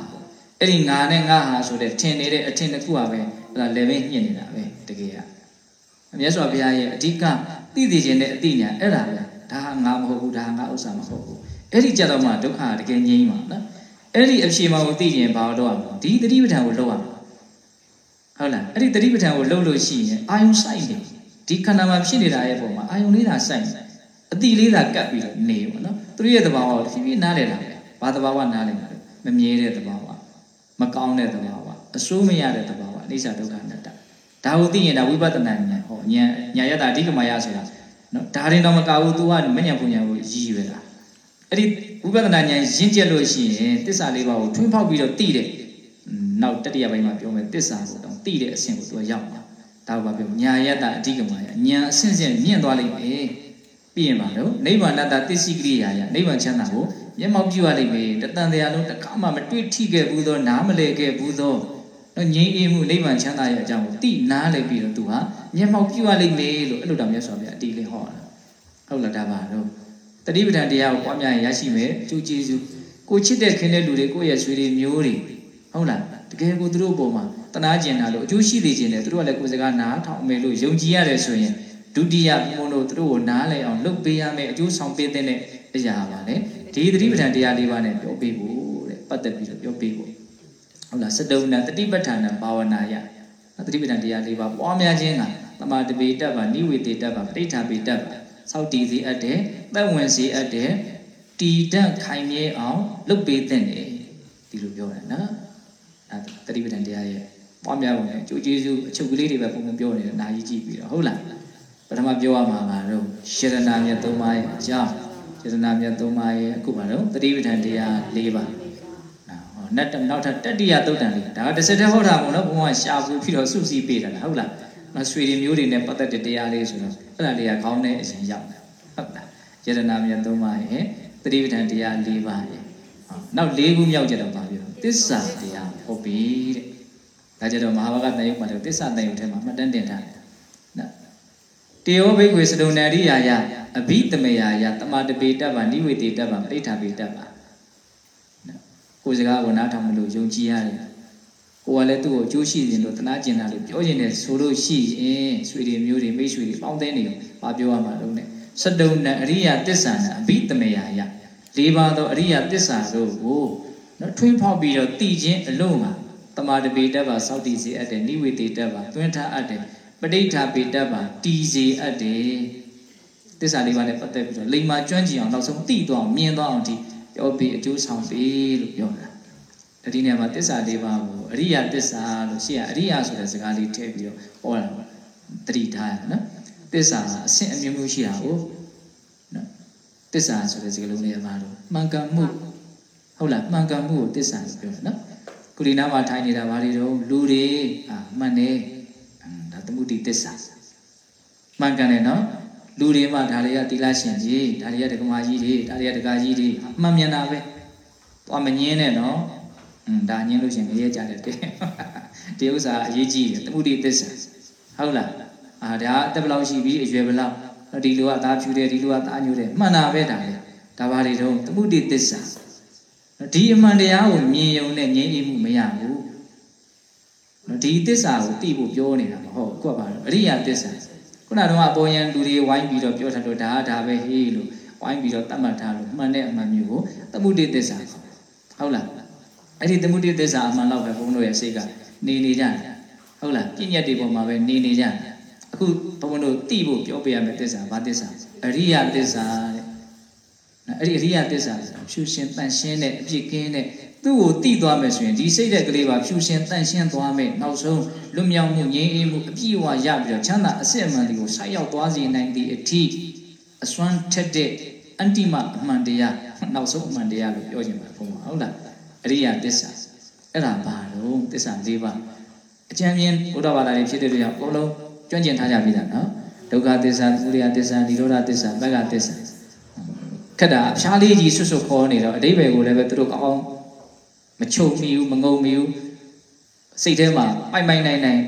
အဲ့ဒီငါနဲ့ငါဟာဆိုတဲ့ထင်နေတဲ့အထင်တစ်ခုပါပဲအဲ့ဒါ level ညှင့်နေတာပဲတကယ်က မြတ်စွာဘုရားရဲ့အဓိကသိသိခြင်းနဲ့အသိဉာဏ်အဲ့ဒါပဲဒါဟာငါမဟုတ်ဘူးဒါဟာငါဥစ္စာမဟုတ်ဘူးအဲ့ဒီကြတော့မှဒုက္ခတကယ်ငြိမ်းပါနော်အဲ့ဒီအဖြေမှကိုသိရင်ဘာလို့ရမလဲဒီတတိပဋ္ဌာန်ကိုလောက်ရမှာဟုတ်လားအဲ့ဒီတတိပဋ္ဌာန်ကိုလောက်လို့ရှိရင်အာယုံဆိုင်နေဒီခန္ဓာမှာဖြစ်နေတာရဲ့ပုံမှာအာယုံလေးသာဆိုင်နေအတိလေးသာကပ်ပြီးနေပါနော်သူရဲ့သဘာဝကိုတစ်ဖြည်းဖြည်းနားလည်လာတယ်ဘာသဘာဝနားလည်မှာလဲမမြဲတဲ့သဘာဝမကောင်းတဲ့သဘာဝအစိုးမရတဲ့သဘာဝအိဋ္ဌဒုက္ခအနတ္တ ဒါကိုသိရင်ဒါဝိပဿနာဉာဏ်ဟောဉာဏ်ဉာဏ်ရတာအဓိကမာယဆိုတာနော်ဒါရင်တော့မကဘူး तू ကမဉဏ်ပူဉဏ်ကိုရည်ရွယ်တာအဲ့ဒီဝိပဿနာဉာဏ်ရင့်ကျက်လို့ရှိရင်တစ္ဆာလေးပါးကိုထွန်းဖောက်ပြီးတော့သိတယ်နောက်တတိယပိုင်းမှာပြောမယ်တစ္ဆာကိုတော့သိတဲ့အဆင့်ကိုသူကရောက်မှာဒါကဘာပြောညာယတ္တအဓိကမာယညာအဆင့်ဆင့်မြင့်သွားလိမ့်မယ်ပြီးရင်ပါတော့နိဗ္ဗာန်တသစ္စည်းကရိယာယနိဗ္ဗာန်ချမ်းသာကိုမျက်မှောက်ပြုရလိမ့်မယ်တတန်တရားလုံးတခါမှမတွေ့ထိခဲ့ဘူးသောနားမလဲခဲ့ဘူးသော နော်ငြိမ်းအေးမှုနိဗ္ဗာန်ချမ်းသာရဲ့အကြောင်းကိုသိနားလည်ပြီးတော့သူဟာမျက်မှောက်ပြုရလိမ့်မယ်လို့အဲ့လိုတောင်မြတ်စွာဘုရားအတီးလေးဟောတာဟုတ်လားဒါပါတော့တတိပဋ္ဌာန်တရားကိုပွားများရင်ရရှိမယ်ကျူးကျေးဇူးကိုချစ်တဲ့ခင်တဲ့လူတွေကိုယ့်ရဲ့ဆွေတွေမျိုးတွေဟုတ်လားတကယ်ကိုသူတို့ပုံမှာတနာကျင်တာလို့အကျိုးရှိသေးခြင်းနဲ့သူတို့ကလည်းကိုယ်စကားနားထောင်မယ်လို့ယုံကြည်ရတယ်ဆိုရင်ဒုတိယဘုံတို့သူတို့ကိုနားလည်အောင်လုပ်ပေးရမယ်အကျိုးဆောင်ပေးတဲ့အရာပါလေဒီသတိပဋ္ဌာန်တရားလေးပါးနဲ့ပြောပေးဖို့တဲ့ပတ်သက်ပြီးတော့ပြောပေးဖို့ ဟုတ်လားစတုံနာတတိပဋ္ဌာန်ဘာဝနာယသတိပဋ္ဌာန်တရားလေးပါးပွားများခြင်းကတမာတပေတတ်ပါနိဝေတေတတ်ပါပဋိဌာပေတတ်ပါစောက်တည်စေအပ်တယ်သက်ဝင်စေအပ်တယ်တည်တတ်ခိုင်မြဲအောင်လုပ်ပေးတဲ့နေဒီလိုပြောတယ်နော်အဲတတိပဋ္ဌာန်တရားရဲ့ပွားများပုံနဲ့ကြိုးကျေးဇူးအချုပ်ကလေးတွေပဲပုံပုံပြောနေတယ်နာကြီးကြည့်ပြီးတော့ဟုတ်လားပထမပြောရမှာကတော့ရှရနာမြတ်သုံးပါးရဲ့အကြောင်းရှရနာမြတ်သုံးပါးရဲ့အခုပါတော့တတိပဋ္ဌာန်တရား၄ပါးဟော နတ်နောက်ထပ်တတိယသုတ်တန်လေးဒါကတစ်စက်တည်းဟောတာမဟုတ်တော့ဘုံကရှာဖွေပြီးတော့စုစည်းပေးတာလားဟုတ်လားမဆွေတွေမျိုးတွေနဲ့ပတ်သက်တဲ့တရားလေးဆိုတော့အဲ့ဒါလေးကခေါင်းနဲ့အရင်ရောက်တယ်ဟုတ်လားယတနာမြတ်သုံးပါးရဲ့တတိပဋ္ဌာန်တရား၄ပါးရဲ့နောက်၄ခုမြောက်ကြတော့ပါပြောသစ္စာတရားဟုတ်ပြီတဲ့ဒါကြတော့မဟာဘာကတန်ရုပ်မှာတော့သစ္စာတန်ရုပ်ထဲမှာမှတ်တမ်းတင်ထားတယ်နော်တေယောဘိက္ခွေစတုဏရိယာယအဘိတမယာယတမတပေတ္တဗာနိဝေတေတ္တဗာပဋိဌာပေတ္တဗာနော် ကိုယ်စကားကိုနားထောင်မလို့ယုံကြည်ရတယ်ကိုယ်ကလည်းသူ့ကိုအကျိုးရှိခြင်းလို့တနာကျင်တာလို့ပြောခြင်းနဲ့ဆိုလို့ရှိရင်ဆွေတွေမျိုးတွေမိတ်ဆွေတွေပေါင်းတဲ့နေကိုဘာပြောရမှာလုံးနဲ့စတုဏအရိယသစ္စာနာအဘိတမယာယလေးပါသောအရိယသစ္စာတို့ကိုနော်ထွင်းဖောက်ပြီးတော့တည်ခြင်းအလို့မှာတမာတပေတ္တဗာစောက်တည်စေအပ်တယ်နိဝေတေတ္တဗာသွင်းထားအပ်တယ်ပဋိဌာပေတ္တဗာတည်စေအပ်တယ်သစ္စာလေးပါးနဲ့ပတ်သက်ပြီးတော့လိမ္မာကျွမ်းကျင်အောင်နောက်ဆုံးသိသွားအောင်မြင်သွားအောင်ဒီ ပြောပြီးအကျိုးဆောင်ပေးလို့ပြောတာတတိနေမှာသစ္စာလေးပါးကိုအရိယသစ္စာလို့ရှေ့ကအရိယဆိုတဲ့စကားလေးထည့်ပြီးတော့ဟောတာပါတတိထားရနော်သစ္စာအဆင့်အမျိုးမျိုးရှိတာကိုနော်သစ္စာဆိုတဲ့စကားလုံးလေးကဘာလို့မှန်ကန်မှုဟုတ်လားမှန်ကန်မှုကိုသစ္စာလို့ပြောတယ်နော်ကုလီနာမှာထိုင်နေတာဘာတွေတော့လူတွေအာမှန်တယ်ဒါသမုဒိသစ္စာမှန်ကန်တယ်နော် လူတွေမှဒါတွေကတိလရှင်ကြီးဒါတွေကဒကမာကြီးတွေဒါတွေကဒကာကြီးတွေမှန်မြင်တာပဲသွားမငင်းနဲ့နော်อืมဒါငင်းလို့ရှင်ငရဲကြတယ်တဲ့ဒီဥစ္စာအရေးကြီးတယ်သမုဒိသစ္စာဟုတ်လားအာဒါအသက်ဘယ်လောက်ရှိပြီအရွယ်ဘယ်လောက်ဒီလူကသားဖြူတယ်ဒီလူကသားညူတယ်မှန်တာပဲဒါလေဒါပါလေတော့သမုဒိသစ္စာဒီအမှန်တရားကိုမြင်ယုံနဲ့ငြိမ်းအေးမှုမရဘူးဒီသစ္စာကိုသိဖို့ပြောနေတာမဟုတ်ခုကပါတော့အရိယာသစ္စာ ခုနကတော့အပေါ်ယံလူတွေဝိုင်းပြီးတော့ပြောထားလို့ဒါဒါပဲဟေးလို့ဝိုင်းပြီးတော့တတ်မှတ်ထားလို့မှန်တဲ့အမှန်မျိုးကိုသမုဒိသစ္စာဟုတ်လားအဲ့ဒီသမုဒိသစ္စာအမှန်တော့ပဲဘုန်းတို့ရဲ့စိတ်ကနေနေကြတယ်ဟုတ်လားပြည့်ညက်တွေပေါ်မှာပဲနေနေကြတယ်အခုဘုန်းတို့တိဖို့ပြောပြရမယ့်သစ္စာဘာသစ္စာအရိယသစ္စာတဲ့အဲ့ဒီအရိယသစ္စာဆိုတာဖြူရှင်တန်ရှင်းတဲ့အပြစ်ကင်းတဲ့ သူ့ကိုတိသွားမယ်ဆိုရင်ဒီစိတ်တဲ့ကလေးပါဖြူရှင်တန်ရှင်းသွားမယ်နောက်ဆုံးလွတ်မြောက်မှုငြိမ်းအေးမှုအပြည့်အဝရပြီးတော့ချမ်းသာအစစ်အမှန်တွေကိုဆိုက်ရောက်သွားစေနိုင်သည့်အထိအစွမ်းထက်တဲ့အန်တိမအမှန်တရားနောက်ဆုံးအမှန်တရားလို့ပြောချင်ပါဘုရားဟုတ်လားအရိယသစ္စာအဲ့ဒါဘာလို့သစ္စာ၄ပါးအကျဉ်းပြင်းဘုရားဘာသာတွေဖြစ်တဲ့ကြောင့်အကုန်လုံးကျွမ်းကျင်ထားကြပြီလားနော်ဒုက္ခသစ္စာသုရိယသစ္စာនិရောဓသစ္စာပက္ခသစ္စာခက်တာအဖျားလေးကြီးဆွတ်ဆွတ်ခေါ်နေတော့အတိဘယ်ကိုလည်းပဲသူတို့ကောင်း မချုပ်မိဘူးမငုံမိဘူးစိတ်ထဲမှာပိုင်ပိုင်နိုင်နိုင်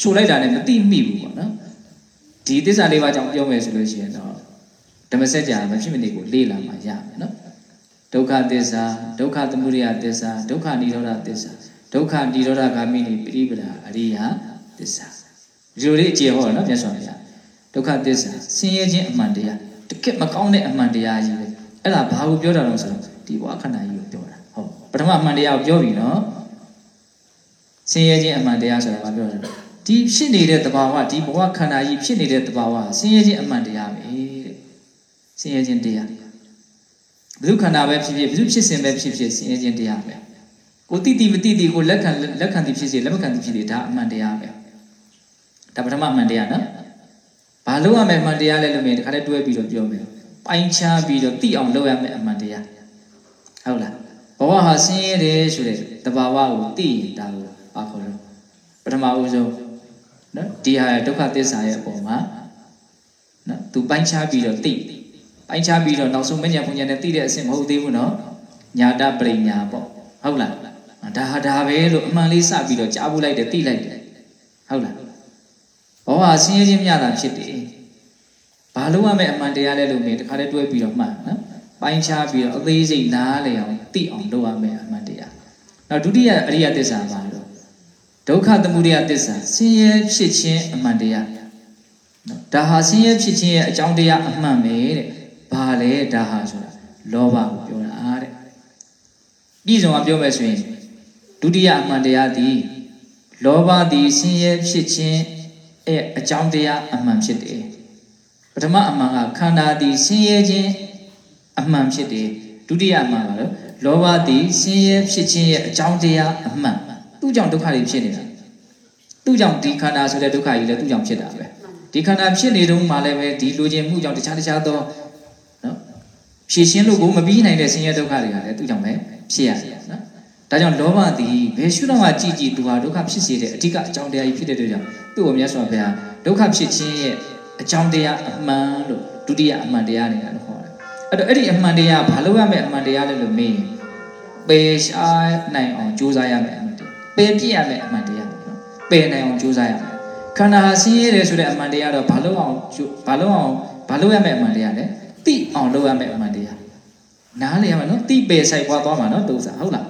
ချိုလိုက်တာနဲ့မတိမိဘူးပေါ့နော်ဒီသစ္စာလေးပါးကြောင့်ပြောမယ်ဆိုလို့ရှိရင်တော့ဓမ္မစကြာမဖြစ်မနေကိုလေ့လာမှရမယ်နော်ဒုက္ခသစ္စာဒုက္ခသမုဒယသစ္စာဒုက္ခនិရောဓသစ္စာဒုက္ခនិရောဓဂ ामि နိပိရိပဒအရိယသစ္စာဒီလိုလေးအကျေဟောနော်မြတ်စွာဘုရားဒုက္ခသစ္စာဆင်းရဲခြင်းအမှန်တရားတကယ်မကောင်းတဲ့အမှန်တရားကြီးပဲအဲ့ဒါဘာကိုပြောတာလဲဆိုတော့ဒီဘဝခန္ဓာကြီးကိုပြောတာဟုတ် ပထမအမှန်တရားကိုပြောပြီနော်ဆင်းရဲခြင်းအမှန်တရားဆိုတာဘာပြောလဲဒီဖြစ်နေတဲ့တဘာဝဒီဘဝခန္ဓာကြီးဖြစ်နေတဲ့တဘာဝဆင်းရဲခြင်းအမှန်တရားပဲတဲ့ဆင်းရဲခြင်းတရားဘု து ခန္ဓာပဲဖြစ်ဖြစ်ဘု து ဖြစ်စဉ်ပဲဖြစ်ဖြစ်ဆင်းရဲခြင်းတရားပဲကိုတိတိမတိတိကိုလက်ခံလက်ခံသည်ဖြစ်စေလက်မခံသည်ဖြစ်စေဒါအမှန်တရားပဲဒါပထမအမှန်တရားနော်ဘာလို့ရမယ်အမှန်တရားလဲလို့မြင်တခါတည်းတွဲပြီးတော့ပြောမယ်ပိုင်းခြားပြီးတော့သိအောင်လုပ်ရမယ်အမှန်တရားဟုတ်လား ဘဝဟာဆင်းရဲတယ်ဆိုတဲ့တဘာဝကိုသိရင်ဒါကိုဘာခေါ်လဲပထမဦးဆုံးနော်ဒီဟာဒုက္ခသစ္စာရဲ့အပေါ်မှာနော်သူပိုင်းခြားပြီးတော့သိပိုင်းခြားပြီးတော့နောက်ဆုံးမညာပညာနဲ့သိတဲ့အဆင့်မဟုတ်သေးဘူးနော်ညာတပရိညာပေါ့ဟုတ်လားဒါဟာဒါပဲလို့အမှန်လေးစပြီးတော့ကြားဖို့လိုက်တယ်သိလိုက်တယ်ဟုတ်လားဘောဟာဆင်းရဲခြင်းမြတာဖြစ်တယ်ဘာလို့ရမဲ့အမှန်တရားလဲလို့မြင်တခါတည်းတွဲပြီးတော့မှတ်နော် ပိုင်းခြားပြီးတော့အသေးစိတ်နားလည်အောင်သိအောင်လုပ်ရမယ်အမှန်တရားနောက်ဒုတိယအရိယသစ္စာပါတော့ဒုက္ခသမုဒယသစ္စာဆင်းရဲဖြစ်ခြင်းအမှန်တရားနော်ဒါဟာဆင်းရဲဖြစ်ခြင်းရဲ့အကြောင်းတရားအမှန်ပဲတဲ့ဘာလဲဒါဟာဆိုတာလောဘကိုပြောတာတဲ့ပြည်စုံကပြောမယ်ဆိုရင်ဒုတိယအမှန်တရားသည်လောဘသည်ဆင်းရဲဖြစ်ခြင်းရဲ့အကြောင်းတရားအမှန်ဖြစ်တယ်ပထမအမှန်ကခန္ဓာသည်ဆင်းရဲခြင်း အမှန်ဖြစ်တယ်ဒုတိယအမှန်ကတော့လောဘသည်ဆင်းရဲဖြစ်ခြင်းရဲ့အကြောင်းတရားအမှန်သူ့ကြောင့်ဒုက္ခတွေဖြစ်နေတာသူ့ကြောင့်ဒီခန္ဓာဆိုတဲ့ဒုက္ခကြီးလည်းသူ့ကြောင့်ဖြစ်တာပဲဒီခန္ဓာဖြစ်နေတုန်းမှလည်းပဲဒီလိုချင်မှုကြောင့်တခြားတခြားသောနော်ဖြည့်ရှင်းလို့ကိုမပြီးနိုင်တဲ့ဆင်းရဲဒုက္ခတွေကလည်းသူ့ကြောင့်ပဲဖြစ်ရတယ်နော်ဒါကြောင့်လောဘသည်ဘယ်ရှုတော့မှကြည်ကြည်သူဟာဒုက္ခဖြစ်စေတဲ့အဓိကအကြောင်းတရားကြီးဖြစ်တဲ့အတွက်ကြောင့်သူ့ကိုမြတ်စွာဘုရားဒုက္ခဖြစ်ခြင်းရဲ့အကြောင်းတရားအမှန်လို့ဒုတိယအမှန်တရားနေတာလို့ခေါ်တယ် အဲ့တော့အဲ့ဒီအမှန်တရားဘာလို့ရမလဲအမှန်တရားလဲလို့မေးရင်ပယ်ရှားနိုင်အောင်ကြိုးစားရမယ်အမှန်တရားပယ်ပြစ်ရမယ်အမှန်တရားနော်ပယ်နိုင်အောင်ကြိုးစားရမယ်ခန္ဓာဟာဆင်းရဲတယ်ဆိုတဲ့အမှန်တရားတော့ဘာလို့အောင်ဘာလို့အောင်ဘာလို့ရမယ်အမှန်တရားလဲသိအောင်လုပ်ရမယ်အမှန်တရားနားလေရမယ်နော်သိပယ်ဆိုင်ပွားသွားမှာနော်တုံးစားဟုတ်လား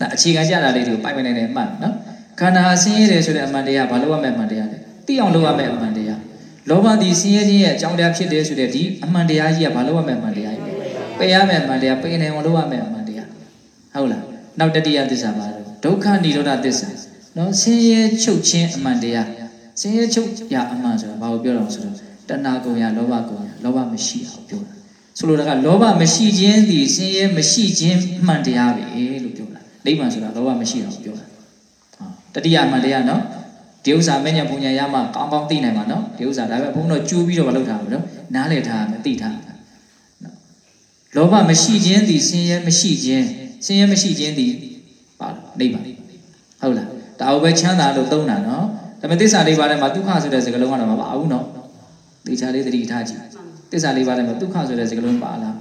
ဒါအခြေခံကြတာလေးတွေကိုပိုက်ပိုက်နိုင်နေမှတ်နော်ခန္ဓာဟာဆင်းရဲတယ်ဆိုတဲ့အမှန်တရားဘာလို့ရမယ်အမှန်တရားလဲသိအောင်လုပ်ရမယ်အမှန်တရားလောဘသည်ဆင်းရဲခြင်းရဲ့အကြောင်းတရားဖြစ်တယ်ဆိုတဲ့ဒီအမှန်တရားကြီးကဘာလို့ရမယ်အမှန်တရားကြီး ပယ်ရမယ်အမှန်တရားပယ်နိုင်အောင်လုပ်ရမယ်အမှန်တရားဟုတ်လားနောက်တတိယသစ္စာပါတော့ဒုက္ခនិရောဓသစ္စာနော်ဆင်းရဲချုပ်ခြင်းအမှန်တရားဆင်းရဲချုပ်ရအမှန်ဆိုတာဘာကိုပြောတော့ဆိုတော့တဏှာကုံရလောဘကုံရလောဘမရှိအောင်ပြောတာဆိုလိုတာကလောဘမရှိခြင်းသည်ဆင်းရဲမရှိခြင်းအမှန်တရားပဲလို့ပြောတာနိဗ္ဗာန်ဆိုတာလောဘမရှိအောင်ပြောတာတတိယအမှန်တရားနော်ဒီဥစ္စာမညံပုံညာရမှကောင်းကောင်းသိနိုင်မှာနော်ဒီဥစ္စာဒါပဲဘုန်းတော်ကျူးပြီးတော့မလုပ်ထားဘူးနော်နားလည်ထားမယ်သိထားမယ်နော် လောဘမရှိခြင်းသည်ဆင်းရဲမရှိခြင်းဆင်းရဲမရှိခြင်းသည်ပါနိဗ္ဗာန်ဟုတ်လားဒါအုပ်ပဲချမ်းသာလို့သုံးတာနော်ဒါပေမဲ့သစ္စာလေးပါးထဲမှာဒုက္ခဆိုတဲ့စကားလုံးကတော့မပါဘူးနော်သေချာလေးသတိထားကြည့်သစ္စာလေးပါးထဲမှာဒုက္ခဆိုတဲ့စကားလုံးပါလား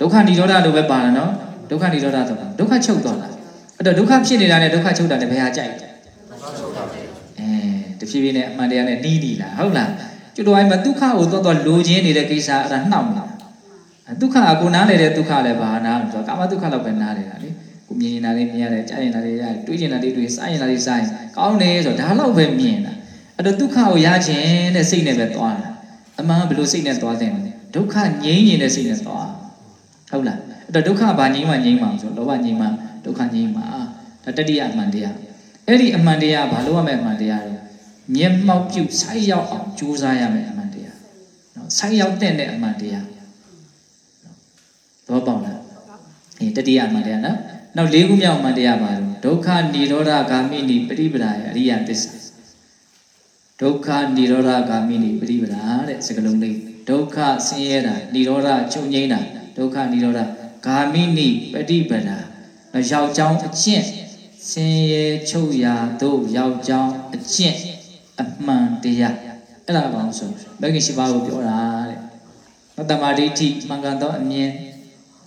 ဒုက္ခនិရောဓလို့ပဲပါလားနော်ဒုက္ခនិရောဓဆိုတာဒုက္ခချုပ်သွားတာအဲ့တော့ဒုက္ခဖြစ်နေတာနဲ့ဒုက္ခချုပ်တာနဲ့ဘယ်ဟာကြိုက်လဲတဖြည်းဖြည်းနဲ့အမှန်တရားနဲ့နီးနီးလာဟုတ်လားကျွတ်တော်အိမ်မှာဒုက္ခကိုတော့တော့လိုချင်နေတဲ့ကိစ္စအဲ့ဒါနှောက်လာ ဒုက္ခအကိုနားလေတဲ့ဒုက္ခလည်းဘာနာလို့ဆိုကာမဒုက္ခတော့ပဲနားလေတာလေကိုမြင်နေတာလေးမြင်ရတယ်ကြားရင်လည်းရတယ်တွေးကျင်တာလေးတွေးစားရင်လည်းစားရင်ကောင်းတယ်ဆိုတော့ဒါတော့ပဲမြင်တာအဲ့တော့ဒုက္ခကိုရခြင်းတဲ့စိတ်နဲ့ပဲသွားတာအမှန်ဘယ်လိုစိတ်နဲ့သွားတဲ့လဲဒုက္ခငြိမ်းခြင်းတဲ့စိတ်နဲ့သွားဟုတ်လားအဲ့တော့ဒုက္ခဘာငြိမ်းမှငြိမ်းမှဆိုလောဘငြိမ်းမှဒုက္ခငြိမ်းမှဒါတတိယအမှန်တရားအဲ့ဒီအမှန်တရားဘာလို့ရမယ့်အမှန်တရားလဲမျက်မှောက်ပြုဆိုက်ရောက်အောင်ကြိုးစားရမယ်အမှန်တရားနော်ဆိုက်ရောက်တဲ့အမှန်တရား တော့ပေါက်လားအေးတတိယအမှန်တရားနော်နောက်လေးခုမြောက်အမှန်တရားပါတော့ဒုက္ခនិရောဓဂ ामि နိပရိပဒါယအရိယသစ္စာဒုက္ခនិရောဓဂ ामि နိပရိပဒါတဲ့စကားလုံးလေးဒုက္ခဆင်းရဲတာនិရောဓချုပ်ငြိမ်းတာဒုက္ခនិရောဓဂ ामि နိပရိပဒါရောက်ကြောင်းအကျင့်ဆင်းရဲချုပ်ရာတို့ရောက်ကြောင်းအကျင့်အမှန်တရားအဲ့ဒါဘာလို့ဆိုမဂ္ဂင်ရှိပါးကိုပြောတာတဲ့။တမ္မာဒိဋ္ဌိမှန်ကန်သောအမြင်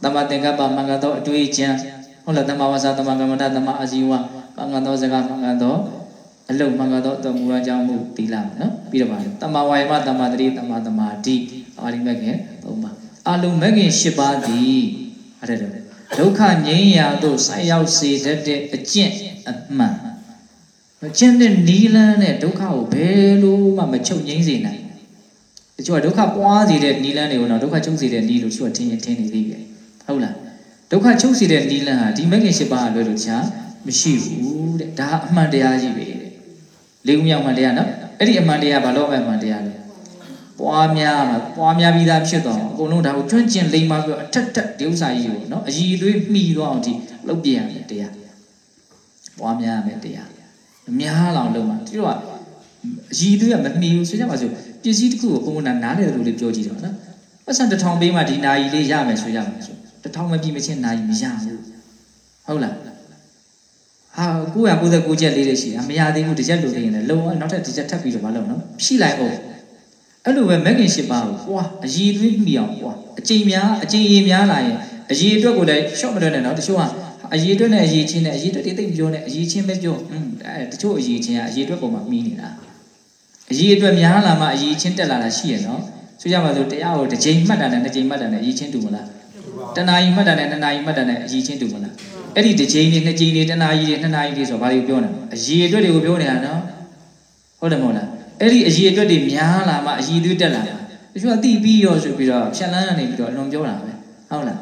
တမ္မာသင်္ကပ္ပမှန်ကန်သောအတွေ့အကြံဟုတ်လားတမ္မာဝါစာတမ္မာကမ္မဋ္ဌတမ္မာအာဇီဝမှန်ကန်သောစကားမှန်ကန်သောအလုံးမှန်ကန်သောအတော်မူအကြောင်းမှုသီလနော်ပြီးတော့ပါတမ္မာဝါယမတမ္မာတတိတမ္မာသမာဓိအာရိမဂ္ဂင်သုံးပါအလုံးမဂ္ဂင်၈ပါးသည်အဲ့ဒါဒုက္ခငြိမ်းရာသို့ဆိုက်ရောက်စေတတ်တဲ့အကျင့်အမှန်မကျင့်တဲ့နီးလန်းနဲ့ဒုက္ခကိုဘယ်လိုမှမချုပ်ငြိမ်းစေနိုင်တချို့ကဒုက္ခပွားစေတဲ့နီးလန်းတွေကိုတော့ဒုက္ခချုပ်စေတဲ့နီးလို့တချို့ကထင်ရင်ထင်နေသေးတယ် ဟုတ်လားဒုက္ခချုပ်စေတဲ့နီးလန်းဟာဒီမဂ္ဂင်၈ပါးအလွဲလို့ချာမရှိဘူးတဲ့ဒါအမှန်တရားကြီးပဲတဲ့လေးခုမြောက်မှန်တရားနော်အဲ့ဒီအမှန်တရားဘာလို့အမှန်တရားလဲပွားများမှာပွားများပြီးသားဖြစ်သွားအောင်အကုန်လုံးဒါကိုကျွန့်ကျင်လိမ့်ပါပြီးတော့အထက်ထက်ဒီဥစ္စာကြီးကိုနော်အည်သွေးမှီသွားအောင်ဒီလုပ်ပြရမယ်တရားပွားများရမယ်တရားအများလောင်လုံးမှာဒီတော့အည်သွေးကမမှီဘူးဆိုကြပါစို့ပစ္စည်းတစ်ခုကိုပုံမှန်နားလေလို့လေးပြောကြည့်တော့နော်ပတ်စံတစ်ထောင်ပေးမှဒီနာရီလေးရမယ်ဆိုရမယ်ဆို တစ်ထောင်မပြည့်မချင်းနာရီမရဘူးဟုတ်လားဟာ999ချက်လေးတွေရှိတာမရသေးဘူးတစ်ချက်လိုသေးရင်လည်းလုံအောင်နောက်ထပ်တစ်ချက်ထပ်ပြီးတော့မလုပ်နော်ဖြည့်လိုက်အောင်အဲ့လိုပဲမက်ကင်၈ပါးကိုဟွာအည်သွေးမိအောင်ဟွာအချိန်များအချိန်ရေများလာရင်အည်အတွက်ကိုလည်းရှော့မတွက်နဲ့နော်တချို့ကအည်အတွက်နဲ့အည်ချင်းနဲ့အည်အတွက်တွေသိမပြောနဲ့အည်ချင်းပဲပြောอืมအဲတချို့အည်ချင်းကအည်အတွက်ပုံမှာမီးနေတာအည်အတွက်များလာမှအည်ချင်းတက်လာတာရှိရနော်ဆိုကြပါစို့တရားကိုတစ်ချိန်မှတ်တာနဲ့နှစ်ချိန်မှတ်တာနဲ့အည်ချင်းတူမလား တဏှာကြီးမှတ်တာနဲ့နှစ်နာရီမှတ်တာနဲ့အည်ချင်းတူမလားအဲ့ဒီတစ်ချိန်နေနှစ်ချိန်နေတဏှာကြီးတွေနှစ်နာရီတွေဆိုဘာလို့ပြောနေတာအည်အတွက်တွေကိုပြောနေတာနော်ဟုတ်တယ်မဟုတ်လားအဲ့ဒီအည်အတွက်တွေများလာမှအည်သွေးတက်လာတာတချို့ကတိပြီးရောဆိုပြီးတော့ဖြတ်လန်းနေပြီးတော့အလွန်ပြောတာပဲဟုတ်လား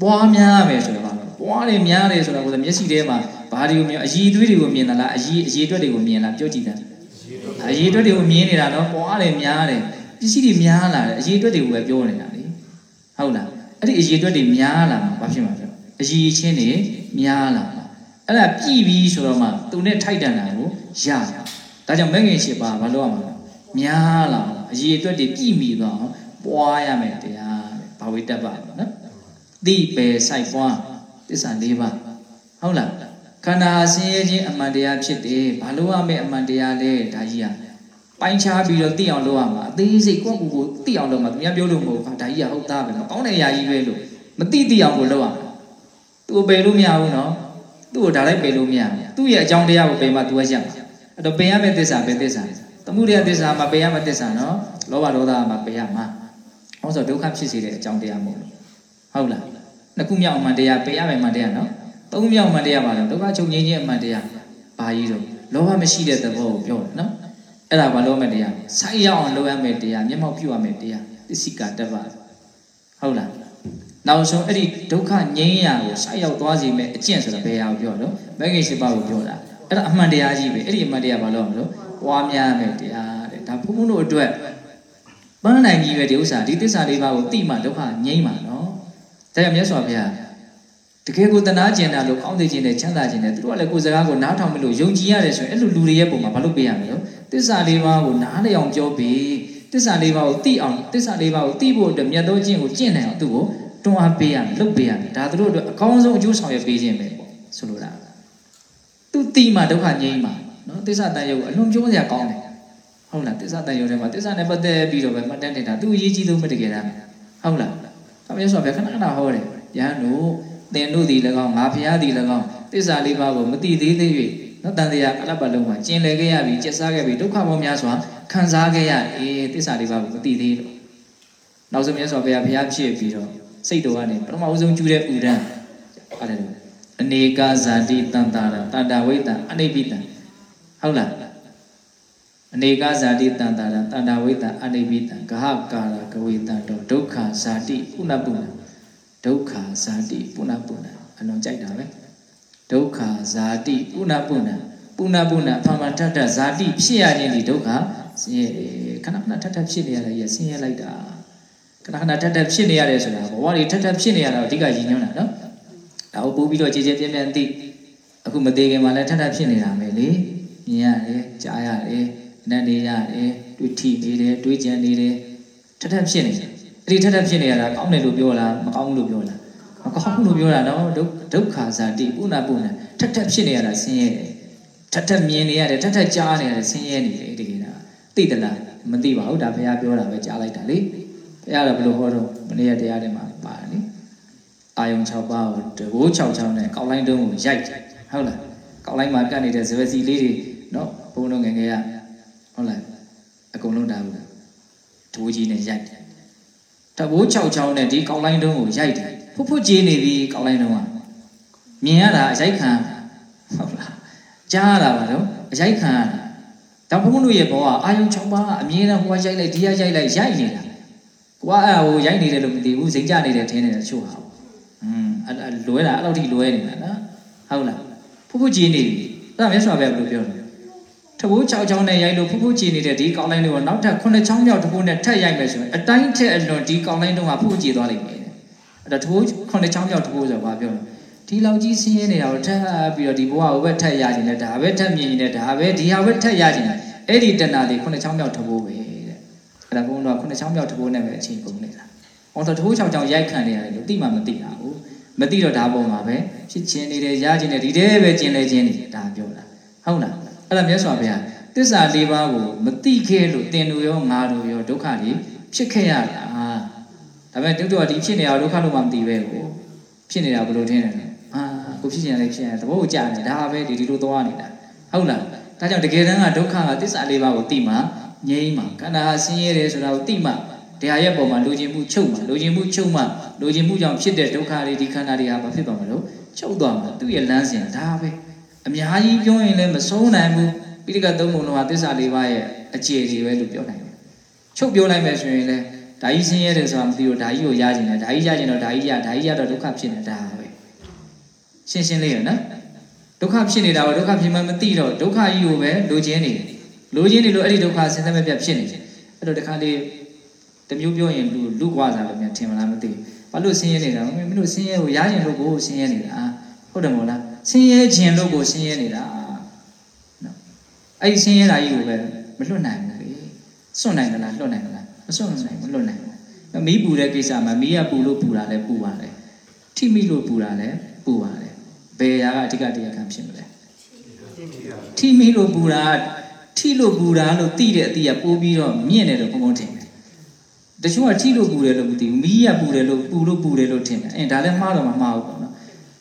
ပွားများမယ်ဆိုတော့ဘာလို့ပွားတွေများတယ်ဆိုတော့ကိုယ်မျက်စိထဲမှာဘာတွေကိုမြင်အည်သွေးတွေကိုမြင်တာလားအည်အည်အတွက်တွေကိုမြင်လားပြောကြည့်တယ်အည်အတွက်တွေကိုမြင်နေတာတော့ပွားတယ်များတယ်ပစ္စည်းတွေများလာတယ်အည်အတွက်တွေကိုပဲပြောနေတာလေဟုတ်လား အဲ့ဒီအည်အတွက်တွေများလာမှာဘာဖြစ်မှာလဲအည်ချင်းတွေများလာမှာအဲ့ဒါပြည်ပြီးဆိုတော့မှသူနဲ့ထိုက်တန်တာကိုရတာဒါကြောင့်မဂ္ဂင်၈ပါးဘာလို့ရမှာလဲများလာအည်အတွက်တွေပြည်မိသွားအောင်ပွားရမယ်တရားဘာဝိတ္တပနော်သိပဲစိုက်ပွားသစ္စာ၄ပါးဟုတ်လားခန္ဓာဆင်းရဲခြင်းအမှန်တရားဖြစ်တယ်ဘာလို့ရမယ်အမှန်တရားလဲဒါကြီးอ่ะ ပိုင်းခြားပြီးတော့သိအောင်လုပ်ရမှာအသေးစိတ်ကိုယ့်ကိုယ်ကိုသိအောင်လုပ်မှာသူများပြောလို့မဟုတ်ဘူးဒါကြီးကဟုတ်သားပဲနော်ကောင်းတဲ့အရာကြီးပဲလို့မသိသိအောင်ကိုလုပ်ရမှာသူ့ပယ်လို့မရဘူးနော်သူ့ကိုဒါလိုက်ပယ်လို့မရဘူးသူ့ရဲ့အကြောင်းတရားကိုပယ်မှသူကရမှာအဲ့တော့ပယ်ရမယ့်သစ္စာပဲသစ္စာသမှုတရားသစ္စာမှာပယ်ရမယ့်သစ္စာနော်လောဘဒေါသမှာပယ်ရမှာဟောဆိုဒုက္ခဖြစ်စေတဲ့အကြောင်းတရားမဟုတ်ဘူးဟုတ်လားနှစ်ခုမြောက်အမှန်တရားပယ်ရမယ်အမှန်တရားနော်သုံးမြောက်အမှန်တရားပါတော့ဒုက္ခချုပ်ငြိမ်းခြင်းအမှန်တရားဘာကြီးတော့လောဘမရှိတဲ့သဘောကိုပြောတယ်နော် အဲ့ဒါဘာလို့မဲ့တရားဆိုက်ရောက်အောင်လုပ်ရမယ့်တရားမျက်မှောက်ပြုရမယ့်တရားသစ္စိကတပ္ပဟုတ်လားနောက်ဆုံးအဲ့ဒီဒုက္ခငြိမ်းရာကိုဆိုက်ရောက်သွားစေမဲ့အကျင့်ဆိုတာဘယ်ဟာကိုပြောတော့မဂ္ဂင်၈ပါးကိုပြောတာအဲ့ဒါအမှန်တရားကြီးပဲအဲ့ဒီအမှန်တရားဘာလို့မလို့ပွားများမယ်တရားတဲ့ဒါဘုန်းဘုန်းတို့အတွက်ပန်းနိုင်ကြီးပဲဒီဥစ္စာဒီသစ္စာလေးပါးကိုသိမှဒုက္ခငြိမ်းမှာနော်ဒါကြောင့်မြတ်စွာဘုရား တကယ်ကိုတနာကျင်တာလို့ကောင်းသိခြင်းနဲ့ချမ်းသာခြင်းနဲ့သူတို့ကလည်းကိုယ်စကားကိုနားထောင်မလို့ယုံကြည်ရတယ်ဆိုရင်အဲ့လိုလူတွေရဲ့ပုံမှာဘာလို့ပေးရမလဲသစ္စာလေးပါးကိုနားလည်အောင်ပြောပြီးသစ္စာလေးပါးကိုသိအောင်သစ္စာလေးပါးကိုသိဖို့အတွက်မြတ်သောကျင့်ကိုကျင့်နိုင်အောင်သူ့ကိုတွန်းအားပေးရမယ်လုပ်ပေးရမယ်ဒါသူတို့အတွက်အကောင်းဆုံးအကျိုးဆောင်ရွက်ပေးခြင်းပဲပေါ့ဆိုလိုတာသူသိမှဒုက္ခငြိမ်းမှာနော်သစ္စာတန်ရုပ်အလွန်ပြောစရာကောင်းတယ်ဟုတ်လားသစ္စာတန်ရုပ်ထဲမှာသစ္စာနဲ့ပတ်သက်ပြီးတော့ပဲမှတ်တမ်းတင်တာသူအရေးကြီးဆုံးပဲတကယ်တမ်းဟုတ်လား။ဒါမျိုးဆိုတော့ခဏခဏဟောတယ်။ယဟန်တို့ သင်တို့ဒီ၎င်းငါဖျားဒီ၎င်းသစ္စာလေးပါးကိုမသိသေးသေး၍နော်တန်တရားအလပ်ပလုံးမှာကျင်လည်ခဲ့ရပြီကျက်စားခဲ့ပြီဒုက္ခပေါင်းများစွာခံစားခဲ့ရအေးသစ္စာလေးပါးကိုမသိသေးလို့နောက်ဆုံးမြတ်စွာဘုရားဖျားဖြစ်ပြီးတော့စိတ်တော်ကနေပထမဦးဆုံးကျူတဲ့ဥဒံပါတယ်လို့အနေကဇာတိတန်တာရတတဝိတံအနိပိတံဟုတ်လားအနေကဇာတိတန်တာရတန္တာဝိတံအနိပိတံဂဟကာရကဝေတံတော့ဒုက္ခဇာတိပုဏ္ဏပုဏ္ဏ ဒုက္ခဇာတိပုဏ္ဏပုဏ္ဏအလုံးကြိုက်တာပဲဒုက္ခဇာတိပုဏ္ဏပုဏ္ဏပုဏ္ဏပုဏ္ဏအဖမထထဇာတိဖြစ်ရခြင်းဒီဒုက္ခဆင်းရဲခဏခဏထထဖြစ်နေရတဲ့ရဆင်းရဲလိုက်တာခဏခဏထထဖြစ်နေရတယ်ဆိုတာဘဝတွေထထဖြစ်နေရတာအဓိကရည်ညွှန်းတာနော်ဒါကိုပို့ပြီးတော့ကြည်ကြည်ပြင်းပြင်းသိအခုမသေးခင်မှာလည်းထထဖြစ်နေတာပဲလေမြင်ရတယ်ကြားရတယ်နတ်နေရတယ်တွေ့ထိနေတယ်တွေ့ကြံနေတယ်ထထဖြစ်နေတယ် အဲ့ဒီထထဖြစ်နေရတာကောင်းတယ်လို့ပြောလားမကောင်းဘူးလို့ပြောလားမကောင်းဘူးလို့ပြောတာနော်ဒုက္ခဇာတိပုဏ္ဏပုဏ္ဏထထဖြစ်နေရတာဆင်းရဲတယ်ထထမြင်နေရတယ်ထထကြားနေရတယ်ဆင်းရဲနေတယ်တကယ်တော့သိသလားမသိပါဘူးဒါဘုရားပြောတာပဲကြားလိုက်တာလေဘုရားကဘယ်လိုဟောတော့မနေ့ကတရားထဲမှာပါတယ်လေအာယုံ6ပါးကိုတကိုး6ချောင်းနဲ့ကောက်လိုင်းတုံးကိုရိုက်ဟုတ်လားကောက်လိုင်းမှာကတ်နေတဲ့ဇဝစီလေးတွေနော်ဘုံတို့ငယ်ငယ်ကဟုတ်လားအကုန်လုံးဒါဘူးဒိုးကြီးနဲ့ရိုက်တယ် တဘိုး6ချောင်းနဲ့ဒီကောက်လိုင်းတုံးကိုရိုက်တယ်ဖုတ်ဖုတ်ကြီးနေပြီကောက်လိုင်းတုံးကမြင်ရတာအရိုက်ခံဟုတ်လားကြားရတာပါတော့အရိုက်ခံရတာဒါဘုန်းတို့ရဲ့ဘောကအာယုံ6ပါးကအမြဲတမ်းဟိုကရိုက်လိုက်ဒီကရိုက်လိုက်ရိုက်နေတာကိုကအဲ့ဟိုရိုက်နေတယ်လို့မသိဘူးစိတ်ကြနေတယ်ထင်းနေတယ်ချို့ဟာอืมအဲ့လွဲတာအဲ့လောက်ထိလွဲနေတာနော်ဟုတ်လားဖုတ်ဖုတ်ကြီးနေပြီအဲ့ဒါမြတ်စွာဘုရားဘယ်လိုပြောလဲ တဘိုး6ချောင်းနဲ့ရိုက်လို့ဖုတ်ဖုတ်ကြီးနေတဲ့ဒီကောင်းလိုင်းတွေကိုနောက်ထပ်9ချောင်းမြောက်တဘိုးနဲ့ထပ်ရိုက်မယ်ဆိုရင်အတိုင်းထက်အလွန်ဒီကောင်းလိုင်းတုံးကဖုတ်ကြီးသွားလိမ့်မယ်အဲ့ဒါတဘိုး9ချောင်းမြောက်တဘိုးဆိုတော့ဘာပြောလဲဒီလောက်ကြီးဆင်းရဲနေတာကိုထပ်ပြီးတော့ဒီဘဝကိုပဲထပ်ရခြင်းနဲ့ဒါပဲထပ်မြင်နေတယ်ဒါပဲဒီဟာပဲထပ်ရခြင်းအဲ့ဒီတဏှာလေး9ချောင်းမြောက်တဘိုးပဲတဲ့အဲ့ဒါဘုန်းတော်9ချောင်းမြောက်တဘိုးနဲ့ပဲအချိန်ကုန်နေတာ။အော်တော့တဘိုး6ချောင်းရိုက်ခံနေရတယ်လို့သိမှမသိတာဘူး။မသိတော့ဒါပေါ်မှာပဲဖြစ်ခြင်းနေတယ်ရခြင်းနေဒီတည်းပဲကျင်လေခြင်းနေဒါပြောတာဟုတ်လား အဲ့ဒါမြတ်စွာဘုရားသစ္စာလေးပါးကိုမသိခဲ့လို့တင်တို့ရောငါတို့ရောဒုက္ခတွေဖြစ်ခဲ့ရတာဒါပေမဲ့တုတ်တော့ဒီဖြစ်နေတာဒုက္ခလို့မှမသိပဲကိုဖြစ်နေတာဘယ်လိုထင်လဲအာကိုဖြစ်နေတယ်ဖြစ်နေတယ်သဘောကိုကြားနေဒါပဲဒီဒီလိုသွားနေတာဟုတ်လားဒါကြောင့်တကယ်တမ်းကဒုက္ခကသစ္စာလေးပါးကိုသိမှငြိမ်းမှခန္ဓာဟာဆင်းရဲတယ်ဆိုတာကိုသိမှတရားရဲ့ပုံမှာလိုချင်မှုချုပ်မှလိုချင်မှုချုပ်မှလိုချင်မှုကြောင့်ဖြစ်တဲ့ဒုက္ခတွေဒီခန္ဓာတွေဟာမဖြစ်သွားမလို့ချုပ်သွားမှာသူ့ရဲ့လမ်းစဉ်ဒါပဲ အများကြီးပြောရင်လည်းမဆုံးနိုင်ဘူးပိဋကသုံးပုံလုံးဟာသစ္စာလေးပါးရဲ့အခြေတွေပဲလို့ပြောနိုင်တယ်ချုပ်ပြောလိုက်မယ်ဆိုရင်လည်းဒါကြီးဆင်းရဲတယ်ဆိုတာမသိဘူးဒါကြီးကိုရကျင်တယ်ဒါကြီးရကျင်တော့ဒါကြီးရဒါကြီးရတော့ဒုက္ခဖြစ်နေတာပဲရှင်းရှင်းလေးရနော်ဒုက္ခဖြစ်နေတာကိုဒုက္ခဖြစ်မှမသိတော့ဒုက္ခကြီးကိုပဲလိုချင်နေတယ်လိုချင်နေလို့အဲ့ဒီဒုက္ခဆင်းသက်မပြတ်ဖြစ်နေတယ်အဲ့တော့တခါလေးတမျိုးပြောရင်လူလူကွာစားလို့များထင်မလားမသိဘူးဘာလို့ဆင်းရဲနေတာမင်းတို့ဆင်းရဲကိုရကျင်လို့ကိုဆင်းရဲနေတာဟုတ်တယ်မို့လား ဆင်းရဲခြင်းလို့ကိုဆင်းရဲနေတာနော်အဲ့ဒီဆင်းရဲတာကြီးကိုပဲမလွတ်နိုင်ဘူးလေစွန့်နိုင်သလားလွတ်နိုင်သလားမစွန့်နိုင်ဘူးလွတ်နိုင်ဘူးမီးပူတဲ့ကိစ္စမှာမီးကပူလို့ပူတာလဲပူပါလေထိမိလို့ပူတာလဲပူပါလေဘယ်ရာကအဓိကတရားခံဖြစ်မလဲထိမိလို့ပူတာထိလို့ပူတာလို့သိတဲ့အတိအပိုးပြီးတော့မြင့်တယ်လို့ဘုံဘုံထင်တယ်တချို့ကထိလို့ပူတယ်လို့မသိဘူးမီးရပူတယ်လို့ပူလို့ပူတယ်လို့ထင်တယ်အဲဒါလည်းမှားတော့မမှားဘူးပေါ့နော်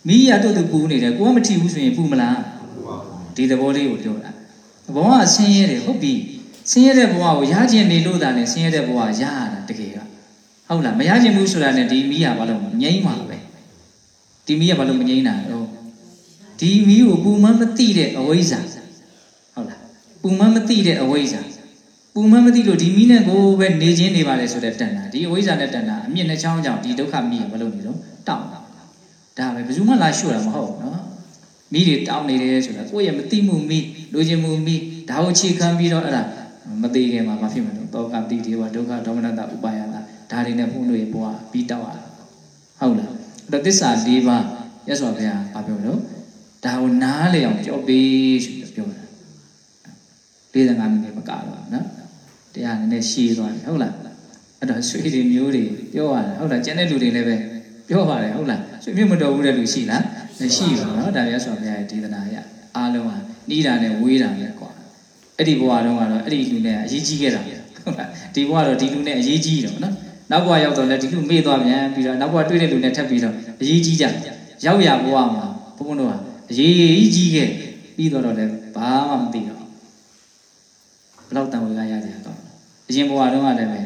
မီးရတို့သူပူနေတယ်ကိုကမထိဘူးဆိုရင်ပူမလားဒီသဘောလေးကိုပြောတာဘဝကဆင်းရဲတယ်ဟုတ်ပြီဆင်းရဲတဲ့ဘဝကိုရကျင်နေလို့သာနဲ့ဆင်းရဲတဲ့ဘဝရရတာတကယ်ကဟုတ်လားမရကျင်ဘူးဆိုတာနဲ့ဒီမီးရဘာလို့ငြိမ်းမှာပဲဒီမီးရဘာလို့မငြိမ်းတာတော့ဒီမီးကိုပူမမသိတဲ့အဝိဇ္ဇာဟုတ်လားပူမမသိတဲ့အဝိဇ္ဇာပူမမသိလို့ဒီမီးနဲ့ကိုပဲနေချင်းနေပါလေဆိုတဲ့တဏ္ဍာဒီအဝိဇ္ဇာနဲ့တဏ္ဍာအမြင့်နှချောင်းကြောင့်ဒီဒုက္ခမီးရဘာလို့နေတော့တောင်းတာ ဒါပဲဘယ်သူမှလာရှို့တာမဟုတ်ဘူးနော်မိတွေတောင်းနေတယ်ဆိုတာကိုယ့်ရဲ့မသိမှုမိလိုချင်မှုမိဒါကိုခြေခံပြီးတော့အဲ့ဒါမသိခင်မှာမဖြစ်မှာတော့တောကတိတေဝဒုက္ခဒေါမနတဥပါယတာဒါတွေနဲ့ဘုန်းတို့ရဲ့ဘဝပြီးတောက်ရတာဟုတ်လားအဲ့တော့သစ္စာ၄ပါးရသော်ဘုရားဘာပြောလို့ဒါကိုနားလေအောင်ကြောက်ပေးဆိုပြီးပြောတာ45မိနစ်မကတော့နော်တရားနည်းနည်းရှည်သွားပြီဟုတ်လားအဲ့တော့ဆွေတွေမျိုးတွေပြောရတယ်ဟုတ်လားကျန်တဲ့လူတွေလည်းပဲ ပြောပါတယ်ဟုတ်လားဆွေမျိုးမတော်ဘူးတဲ့လူရှိလားမရှိဘူးเนาะဒါရဆိုဘုရားရဲ့ဒေသနာရအားလုံးဟာနှီးတာနဲ့ဝေးတာနဲ့ကွာအဲ့ဒီဘဝတုန်းကတော့အဲ့ဒီလူနဲ့အရေးကြီးခဲ့တာဟုတ်လားဒီဘဝတော့ဒီလူနဲ့အရေးကြီးတော့နော်နောက်ဘဝရောက်တော့လည်းဒီလူမေ့သွားပြန်ပြီးတော့နောက်ဘဝတွေ့တဲ့လူနဲ့ထပ်ပြီးတော့အရေးကြီးကြရောက်ရဘဝမှာဘုန်းဘုန်းတို့ကအရေးကြီးခဲ့ပြီးတော့လည်းဘာမှမသိတော့ဘလောက်တန်ဝေကရကြတော့အရင်ဘဝတုန်းကလည်းပဲ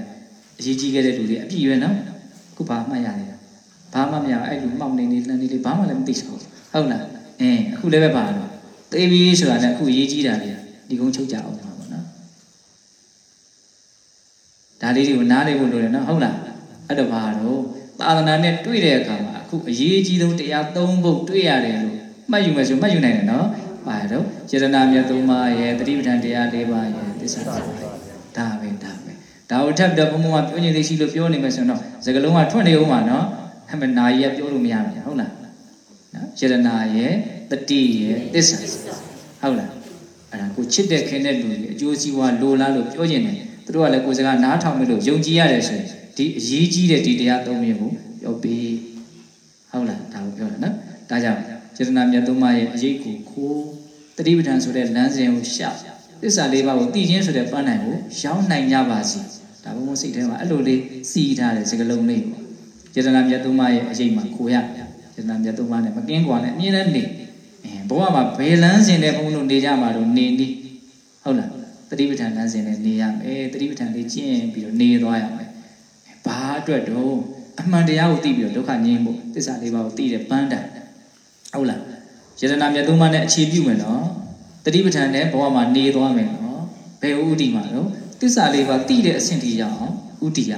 အရေးကြီးခဲ့တဲ့လူတွေအပြည့်ရွယ်နော်ခုဘာမှတ်ရတယ် ဘာမှမရအဲ့လူမှောက်နေနေလှမ်းနေလေဘာမှလည်းမသိချင်ဘူးဟုတ်လားအင်းအခုလည်းပဲပါတော့တေးပြီးဆိုတာနဲ့အခုရေးကြီးတာလေဒီကုန်းချုပ်ကြအောင်ပါပေါ့နော်ဒါလေးတွေကိုနားလေးဖို့လိုတယ်နော်ဟုတ်လားအဲ့တော့ဘာတော့သာသနာနဲ့တွေ့တဲ့အခါမှာအခုအရေးကြီးဆုံးတရား၃ဘုတ်တွေ့ရတယ်လို့မှတ်ယူမယ်ဆိုမှတ်ယူနိုင်တယ်နော်ပါတော့စေတနာမြတ်၃ပါးရဲ့တတိပဋ္ဌာန်တရား၄ပါးရဲ့သစ္စာဒါပဲဒါပဲဒါကိုထပ်ပြီးတော့ဘုံဘုံကပြောနေသေးရှိလို့ပြောနေမယ်ဆိုတော့စကလုံးကထွက်နေဦးမှာနော် အဲ့မနာကြီးကပြောလို့မရဘူးဟုတ်လားနော်စေတနာရဲ့တတိရဲ့သစ္စာဟုတ်လားအဲ့ဒါကိုချစ်တဲ့ခင်တဲ့လူတွေအကျိုးစီးပွားလိုလားလို့ပြောကျင်တယ်သူတို့ကလည်းကိုယ်စကားနားထောင်မယ်လို့ယုံကြည်ရတယ်ဆိုရင်ဒီအရေးကြီးတဲ့ဒီတရားသုံးမျိုးကိုပြောပြီးဟုတ်လားဒါကိုပြောတာနော်ဒါကြောင့်စေတနာမြတ်သုံးပါးရဲ့အရေးကိုခိုးတတိပဋ္ဌာန်ဆိုတဲ့လမ်းစဉ်ကိုရှောက်သစ္စာလေးပါးကိုတည်ခြင်းဆိုတဲ့ပန်းနိုင်ကိုရောင်းနိုင်ကြပါစေဒါဘုံဘုံစိတ်ထဲမှာအဲ့လိုလေးစီးထားတဲ့စကလုံးလေးပေါ့ စေတနာမြတ်သုံးပါးရဲ့အရေးမှာခိုးရစေတနာမြတ်သုံးပါးနဲ့မကင်းကွာနဲ့အမြဲတမ်းနေအဲဘဝမှာဘယ်လမ်းစဉ်နဲ့ဘုံတို့နေကြမှာတော့နေနေဟုတ်လားတတိပဋ္ဌာန်လမ်းစဉ်နဲ့နေရမယ်တတိပဋ္ဌာန်လေးကျင့်ပြီးတော့နေသွားရမယ်ဘာအတွက်တော့အမှန်တရားကိုသိပြီးတော့ဒုက္ခငြိမ်းဖို့သစ္စာလေးပါးကိုသိတဲ့ပန်းတိုင်ဟုတ်လားယတနာမြတ်သုံးပါးနဲ့အခြေပြုမယ်နော်တတိပဋ္ဌာန်နဲ့ဘဝမှာနေသွားမယ်နော်ဘယ်ဥဒိမှာတော့သစ္စာလေးပါးသိတဲ့အဆင့်ထိရအောင်ဥဒိယ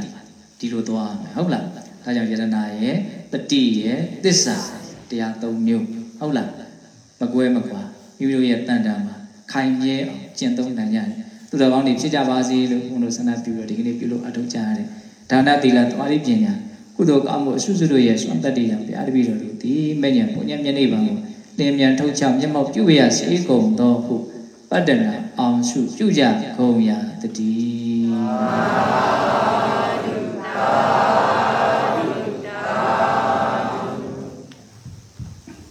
ဒီလိုသွားမယ်ဟုတ်လား ဒါကြောင့်ယတနာရဲ့တတိရဲ့သစ္စာတရား၃မျိုးဟုတ်လားမကွဲမကွာမိမိတို့ရဲ့တန်တန်မှာခိုင်မြဲအောင်ကျင့်သုံးနိုင်ကြတယ်သူတော်ကောင်းတွေဖြစ်ကြပါစေလို့ဘုန်းတော်ဆန္ဒပြုလို့ဒီကနေ့ပြုလို့အထောက်ကြရတယ်ဒါနသီလသွားရိပညာကုသိုလ်ကောင်းမှုအစွစွတို့ရဲ့စွမ်းတတ်တရားဘုရားတပည့်တော်တို့ဒီမဲ့ညာပုညမျက်နှိပ်ပါကိုလင်းမြန်ထုတ်ချမျက်မှောက်ပြုရစေကုန်သောဟုပတ္တနာအောင်စုပြုကြကုန်ရာတည်း